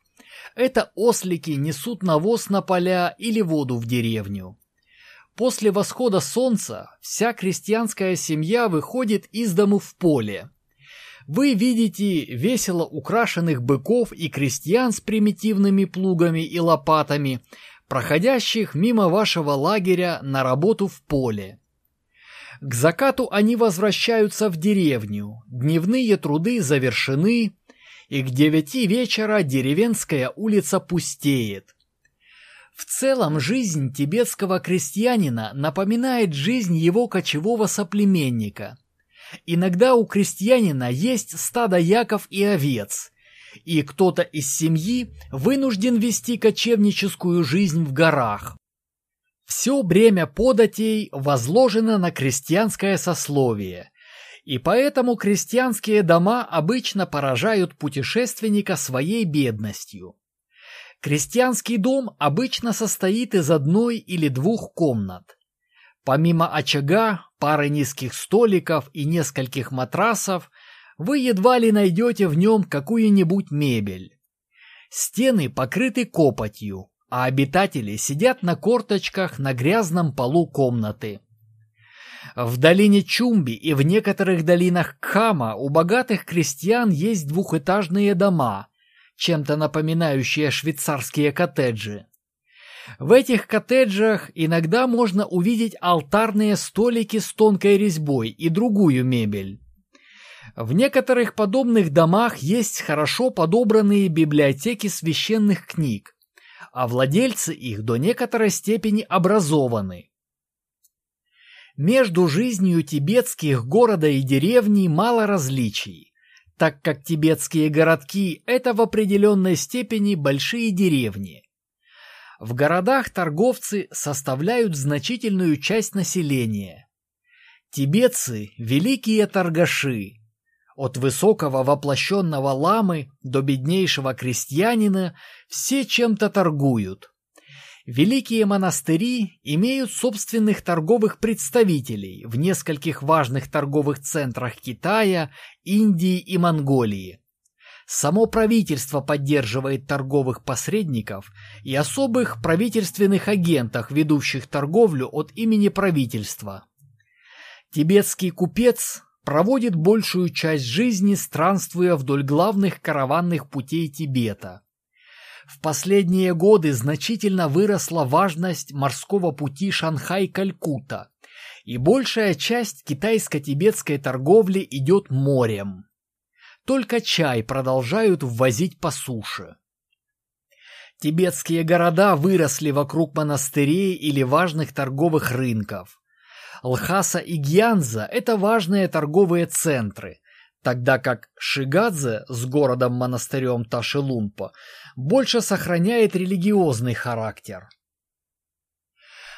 Это ослики несут навоз на поля или воду в деревню. После восхода солнца вся крестьянская семья выходит из дому в поле. Вы видите весело украшенных быков и крестьян с примитивными плугами и лопатами, проходящих мимо вашего лагеря на работу в поле. К закату они возвращаются в деревню, дневные труды завершены, и к девяти вечера деревенская улица пустеет. В целом жизнь тибетского крестьянина напоминает жизнь его кочевого соплеменника – Иногда у крестьянина есть стадо яков и овец, и кто-то из семьи вынужден вести кочевническую жизнь в горах. Все бремя податей возложено на крестьянское сословие, и поэтому крестьянские дома обычно поражают путешественника своей бедностью. Крестьянский дом обычно состоит из одной или двух комнат. Помимо очага, пары низких столиков и нескольких матрасов, вы едва ли найдете в нем какую-нибудь мебель. Стены покрыты копотью, а обитатели сидят на корточках на грязном полу комнаты. В долине Чумби и в некоторых долинах Кхама у богатых крестьян есть двухэтажные дома, чем-то напоминающие швейцарские коттеджи. В этих коттеджах иногда можно увидеть алтарные столики с тонкой резьбой и другую мебель. В некоторых подобных домах есть хорошо подобранные библиотеки священных книг, а владельцы их до некоторой степени образованы. Между жизнью тибетских города и деревни мало различий, так как тибетские городки – это в определенной степени большие деревни – в городах торговцы составляют значительную часть населения. Тибетцы – великие торгаши. От высокого воплощенного ламы до беднейшего крестьянина все чем-то торгуют. Великие монастыри имеют собственных торговых представителей в нескольких важных торговых центрах Китая, Индии и Монголии. Само правительство поддерживает торговых посредников и особых правительственных агентах, ведущих торговлю от имени правительства. Тибетский купец проводит большую часть жизни, странствуя вдоль главных караванных путей Тибета. В последние годы значительно выросла важность морского пути Шанхай-Калькутта, и большая часть китайско-тибетской торговли идет морем. Только чай продолжают ввозить по суше. Тибетские города выросли вокруг монастырей или важных торговых рынков. Лхаса и Гьянза – это важные торговые центры, тогда как Шигадзе с городом-монастырем Ташилумпа больше сохраняет религиозный характер.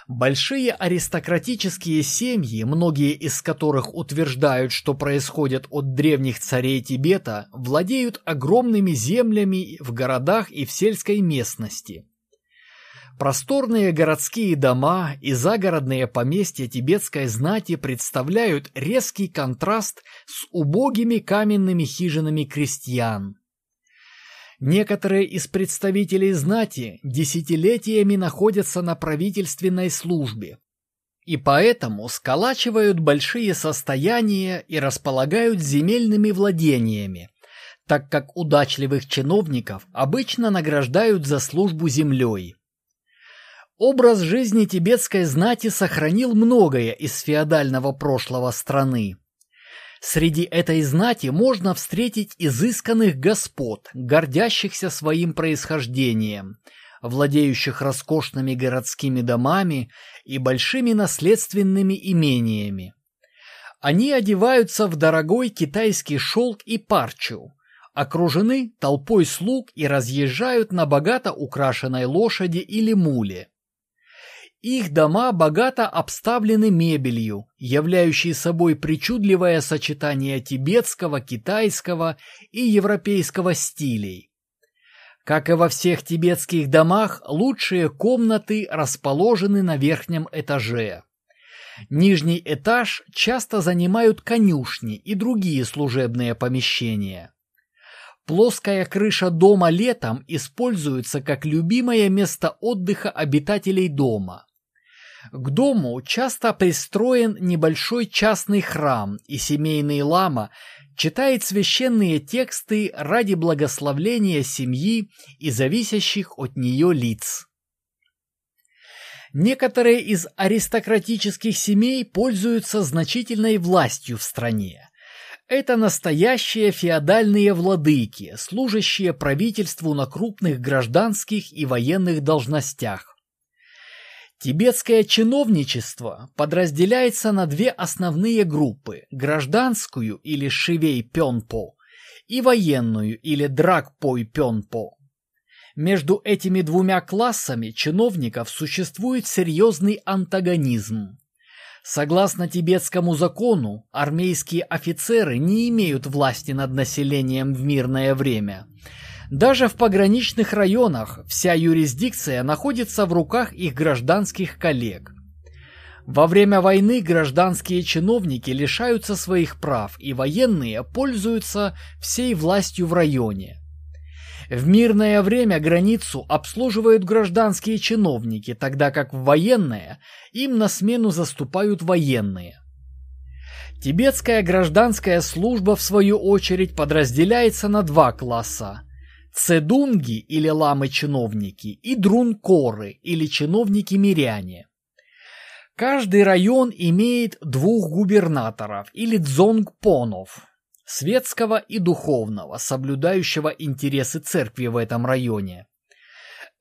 Большие аристократические семьи, многие из которых утверждают, что происходят от древних царей Тибета, владеют огромными землями в городах и в сельской местности. Просторные городские дома и загородные поместья тибетской знати представляют резкий контраст с убогими каменными хижинами крестьян. Некоторые из представителей знати десятилетиями находятся на правительственной службе. и поэтому сколачивают большие состояния и располагают земельными владениями, так как удачливых чиновников обычно награждают за службу землей. Образ жизни тибетской знати сохранил многое из феодального прошлого страны. Среди этой знати можно встретить изысканных господ, гордящихся своим происхождением, владеющих роскошными городскими домами и большими наследственными имениями. Они одеваются в дорогой китайский шелк и парчу, окружены толпой слуг и разъезжают на богато украшенной лошади или муле. Их дома богато обставлены мебелью, являющей собой причудливое сочетание тибетского, китайского и европейского стилей. Как и во всех тибетских домах, лучшие комнаты расположены на верхнем этаже. Нижний этаж часто занимают конюшни и другие служебные помещения. Плоская крыша дома летом используется как любимое место отдыха обитателей дома. К дому часто пристроен небольшой частный храм, и семейный лама читает священные тексты ради благословления семьи и зависящих от нее лиц. Некоторые из аристократических семей пользуются значительной властью в стране. Это настоящие феодальные владыки, служащие правительству на крупных гражданских и военных должностях. Тибетское чиновничество подразделяется на две основные группы – гражданскую или шивей-пёнпо и военную или дракпой-пёнпо. Между этими двумя классами чиновников существует серьезный антагонизм. Согласно тибетскому закону, армейские офицеры не имеют власти над населением в мирное время – даже в пограничных районах вся юрисдикция находится в руках их гражданских коллег. Во время войны гражданские чиновники лишаются своих прав, и военные пользуются всей властью в районе. В мирное время границу обслуживают гражданские чиновники, тогда как в военное им на смену заступают военные. Тибетская гражданская служба, в свою очередь, подразделяется на два класса цедунги или ламы-чиновники и дрункоры или чиновники-миряне. Каждый район имеет двух губернаторов или дзонгпонов, светского и духовного, соблюдающего интересы церкви в этом районе.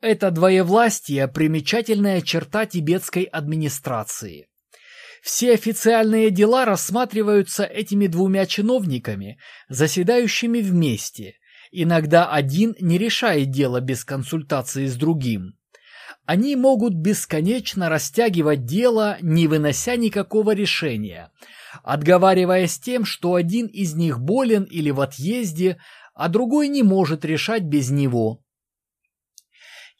Это двоевластие – примечательная черта тибетской администрации. Все официальные дела рассматриваются этими двумя чиновниками, заседающими вместе, Иногда один не решает дело без консультации с другим. Они могут бесконечно растягивать дело, не вынося никакого решения, отговариваясь тем, что один из них болен или в отъезде, а другой не может решать без него.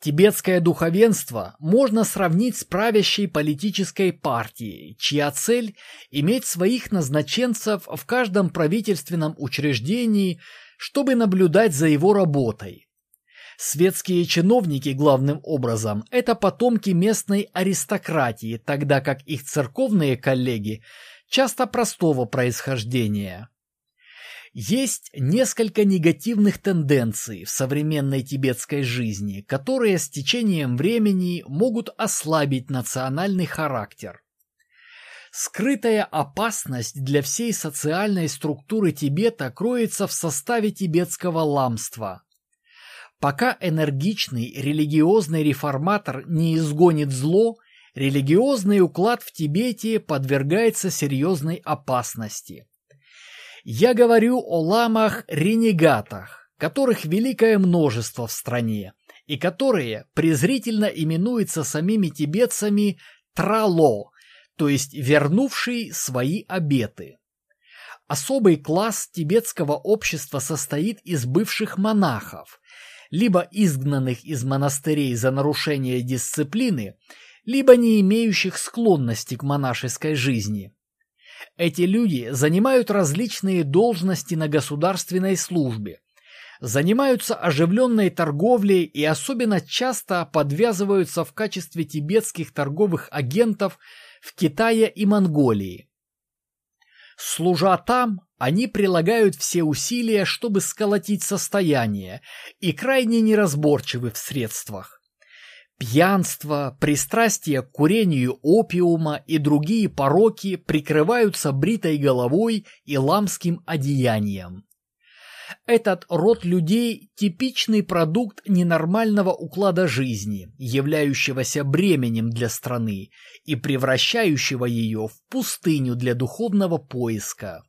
Тибетское духовенство можно сравнить с правящей политической партией, чья цель – иметь своих назначенцев в каждом правительственном учреждении – чтобы наблюдать за его работой. Светские чиновники, главным образом, это потомки местной аристократии, тогда как их церковные коллеги часто простого происхождения. Есть несколько негативных тенденций в современной тибетской жизни, которые с течением времени могут ослабить национальный характер. Скрытая опасность для всей социальной структуры Тибета кроется в составе тибетского ламства. Пока энергичный религиозный реформатор не изгонит зло, религиозный уклад в Тибете подвергается серьезной опасности. Я говорю о ламах-ренегатах, которых великое множество в стране, и которые презрительно именуются самими тибетцами «трало», то есть вернувший свои обеты. Особый класс тибетского общества состоит из бывших монахов, либо изгнанных из монастырей за нарушение дисциплины, либо не имеющих склонности к монашеской жизни. Эти люди занимают различные должности на государственной службе, занимаются оживленной торговлей и особенно часто подвязываются в качестве тибетских торговых агентов в Китае и Монголии. Служа там, они прилагают все усилия, чтобы сколотить состояние, и крайне неразборчивы в средствах. Пьянство, пристрастие к курению опиума и другие пороки прикрываются бритой головой и ламским одеянием. Этот род людей – типичный продукт ненормального уклада жизни, являющегося бременем для страны и превращающего ее в пустыню для духовного поиска.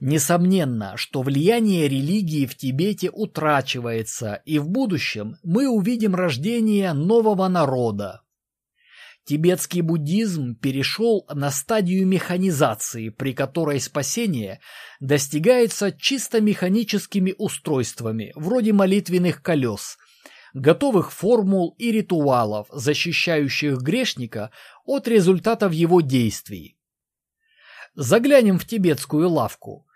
Несомненно, что влияние религии в Тибете утрачивается, и в будущем мы увидим рождение нового народа, Тибетский буддизм перешел на стадию механизации, при которой спасение достигается чисто механическими устройствами, вроде молитвенных колес, готовых формул и ритуалов, защищающих грешника от результатов его действий. Заглянем в тибетскую лавку.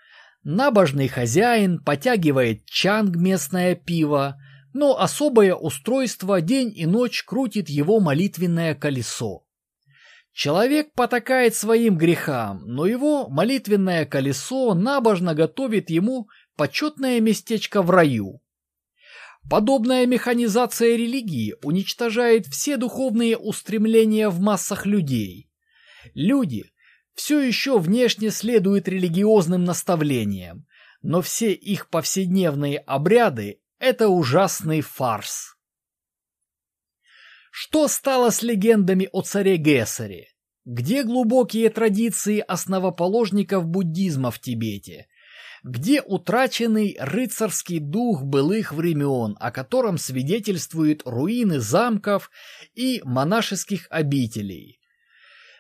Набожный хозяин потягивает чанг местное пиво, но особое устройство день и ночь крутит его молитвенное колесо. Человек потакает своим грехам, но его молитвенное колесо набожно готовит ему почетное местечко в раю. Подобная механизация религии уничтожает все духовные устремления в массах людей. Люди все еще внешне следуют религиозным наставлениям, но все их повседневные обряды это ужасный фарс. Что стало с легендами о царе Гессере? Где глубокие традиции основоположников буддизма в Тибете? Где утраченный рыцарский дух былых времен, о котором свидетельствуют руины замков и монашеских обителей?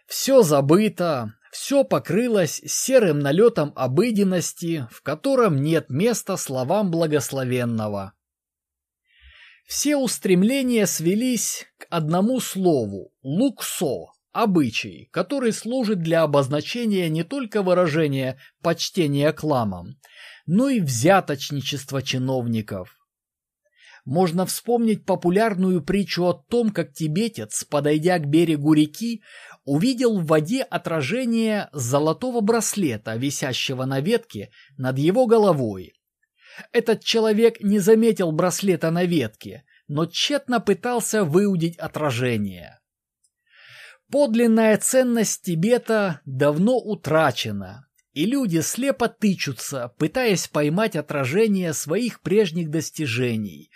Все забыто, все покрылось серым налетом обыденности, в котором нет места словам благословенного. Все устремления свелись к одному слову – луксо, обычай, который служит для обозначения не только выражения почтения к ламам, но и взяточничества чиновников. Можно вспомнить популярную притчу о том, как тибетец, подойдя к берегу реки, увидел в воде отражение золотого браслета, висящего на ветке над его головой. Этот человек не заметил браслета на ветке, но тщетно пытался выудить отражение. Подлинная ценность Тибета давно утрачена, и люди слепо тычутся, пытаясь поймать отражение своих прежних достижений,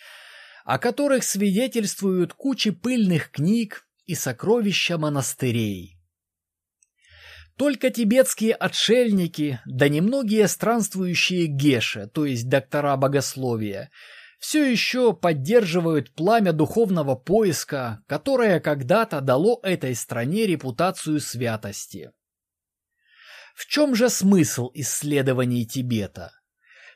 о которых свидетельствуют кучи пыльных книг, и сокровища монастырей. Только тибетские отшельники, да немногие странствующие геши, то есть доктора богословия, все еще поддерживают пламя духовного поиска, которое когда-то дало этой стране репутацию святости. В чем же смысл исследований Тибета?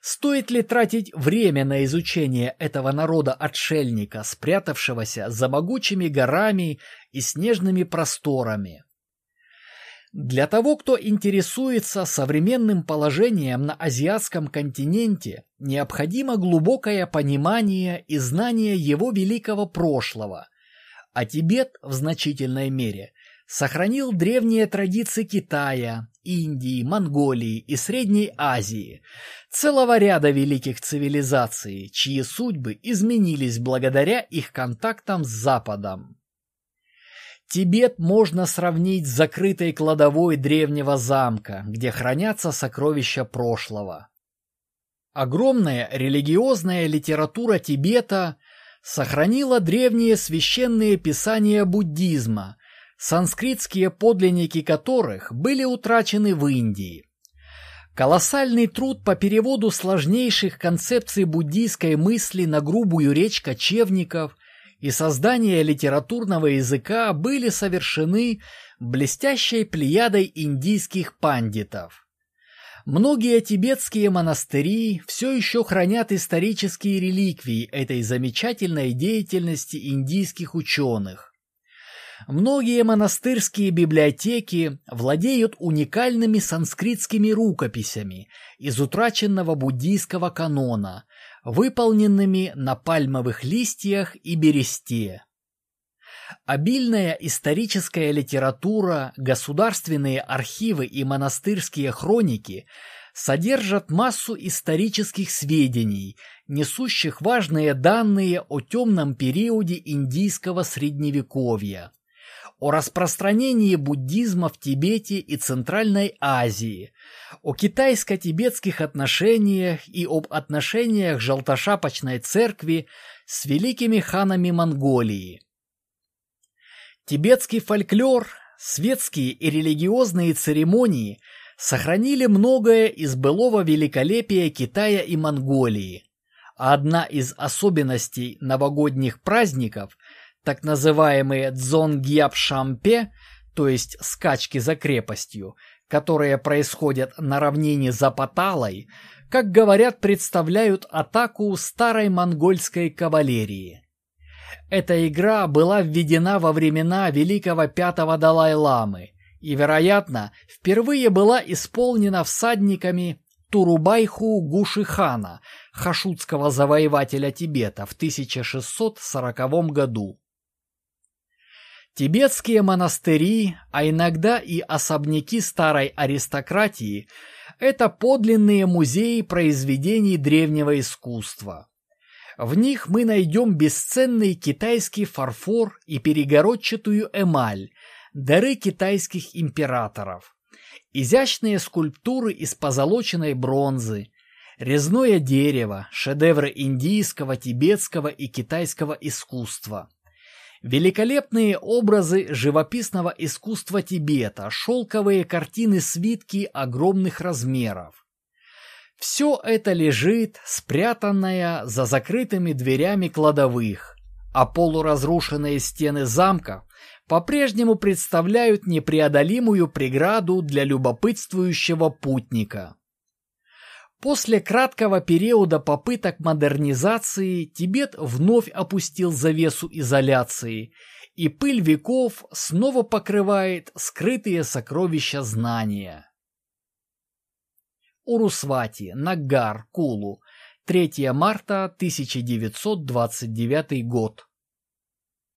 Стоит ли тратить время на изучение этого народа-отшельника, спрятавшегося за могучими горами и снежными просторами? Для того, кто интересуется современным положением на азиатском континенте, необходимо глубокое понимание и знание его великого прошлого, а Тибет в значительной мере сохранил древние традиции Китая, Индии, Монголии и Средней Азии, целого ряда великих цивилизаций, чьи судьбы изменились благодаря их контактам с Западом. Тибет можно сравнить с закрытой кладовой древнего замка, где хранятся сокровища прошлого. Огромная религиозная литература Тибета сохранила древние священные писания буддизма, санскритские подлинники которых были утрачены в Индии. Колоссальный труд по переводу сложнейших концепций буддийской мысли на грубую речь кочевников и создание литературного языка были совершены блестящей плеядой индийских пандитов. Многие тибетские монастыри все еще хранят исторические реликвии этой замечательной деятельности индийских ученых. Многие монастырские библиотеки владеют уникальными санскритскими рукописями из утраченного буддийского канона, выполненными на пальмовых листьях и бересте. Обильная историческая литература, государственные архивы и монастырские хроники содержат массу исторических сведений, несущих важные данные о темном периоде индийского средневековья о распространении буддизма в Тибете и Центральной Азии, о китайско-тибетских отношениях и об отношениях Желтошапочной церкви с великими ханами Монголии. Тибетский фольклор, светские и религиозные церемонии сохранили многое из былого великолепия Китая и Монголии. А одна из особенностей новогодних праздников – так называемые дзонгьяп-шампе, то есть скачки за крепостью, которые происходят на равнине за Паталой, как говорят, представляют атаку старой монгольской кавалерии. Эта игра была введена во времена великого пятого Далай-ламы и, вероятно, впервые была исполнена всадниками Турубайху Гушихана, хашутского завоевателя Тибета в 1640 году. Тибетские монастыри, а иногда и особняки старой аристократии – это подлинные музеи произведений древнего искусства. В них мы найдем бесценный китайский фарфор и перегородчатую эмаль, дары китайских императоров, изящные скульптуры из позолоченной бронзы, резное дерево, шедевры индийского, тибетского и китайского искусства – Великолепные образы живописного искусства Тибета, шелковые картины-свитки огромных размеров. Все это лежит, спрятанное за закрытыми дверями кладовых, а полуразрушенные стены замка по-прежнему представляют непреодолимую преграду для любопытствующего путника. После краткого периода попыток модернизации Тибет вновь опустил завесу изоляции, и пыль веков снова покрывает скрытые сокровища знания. Урусвати, Нагар, Кулу, 3 марта 1929 год.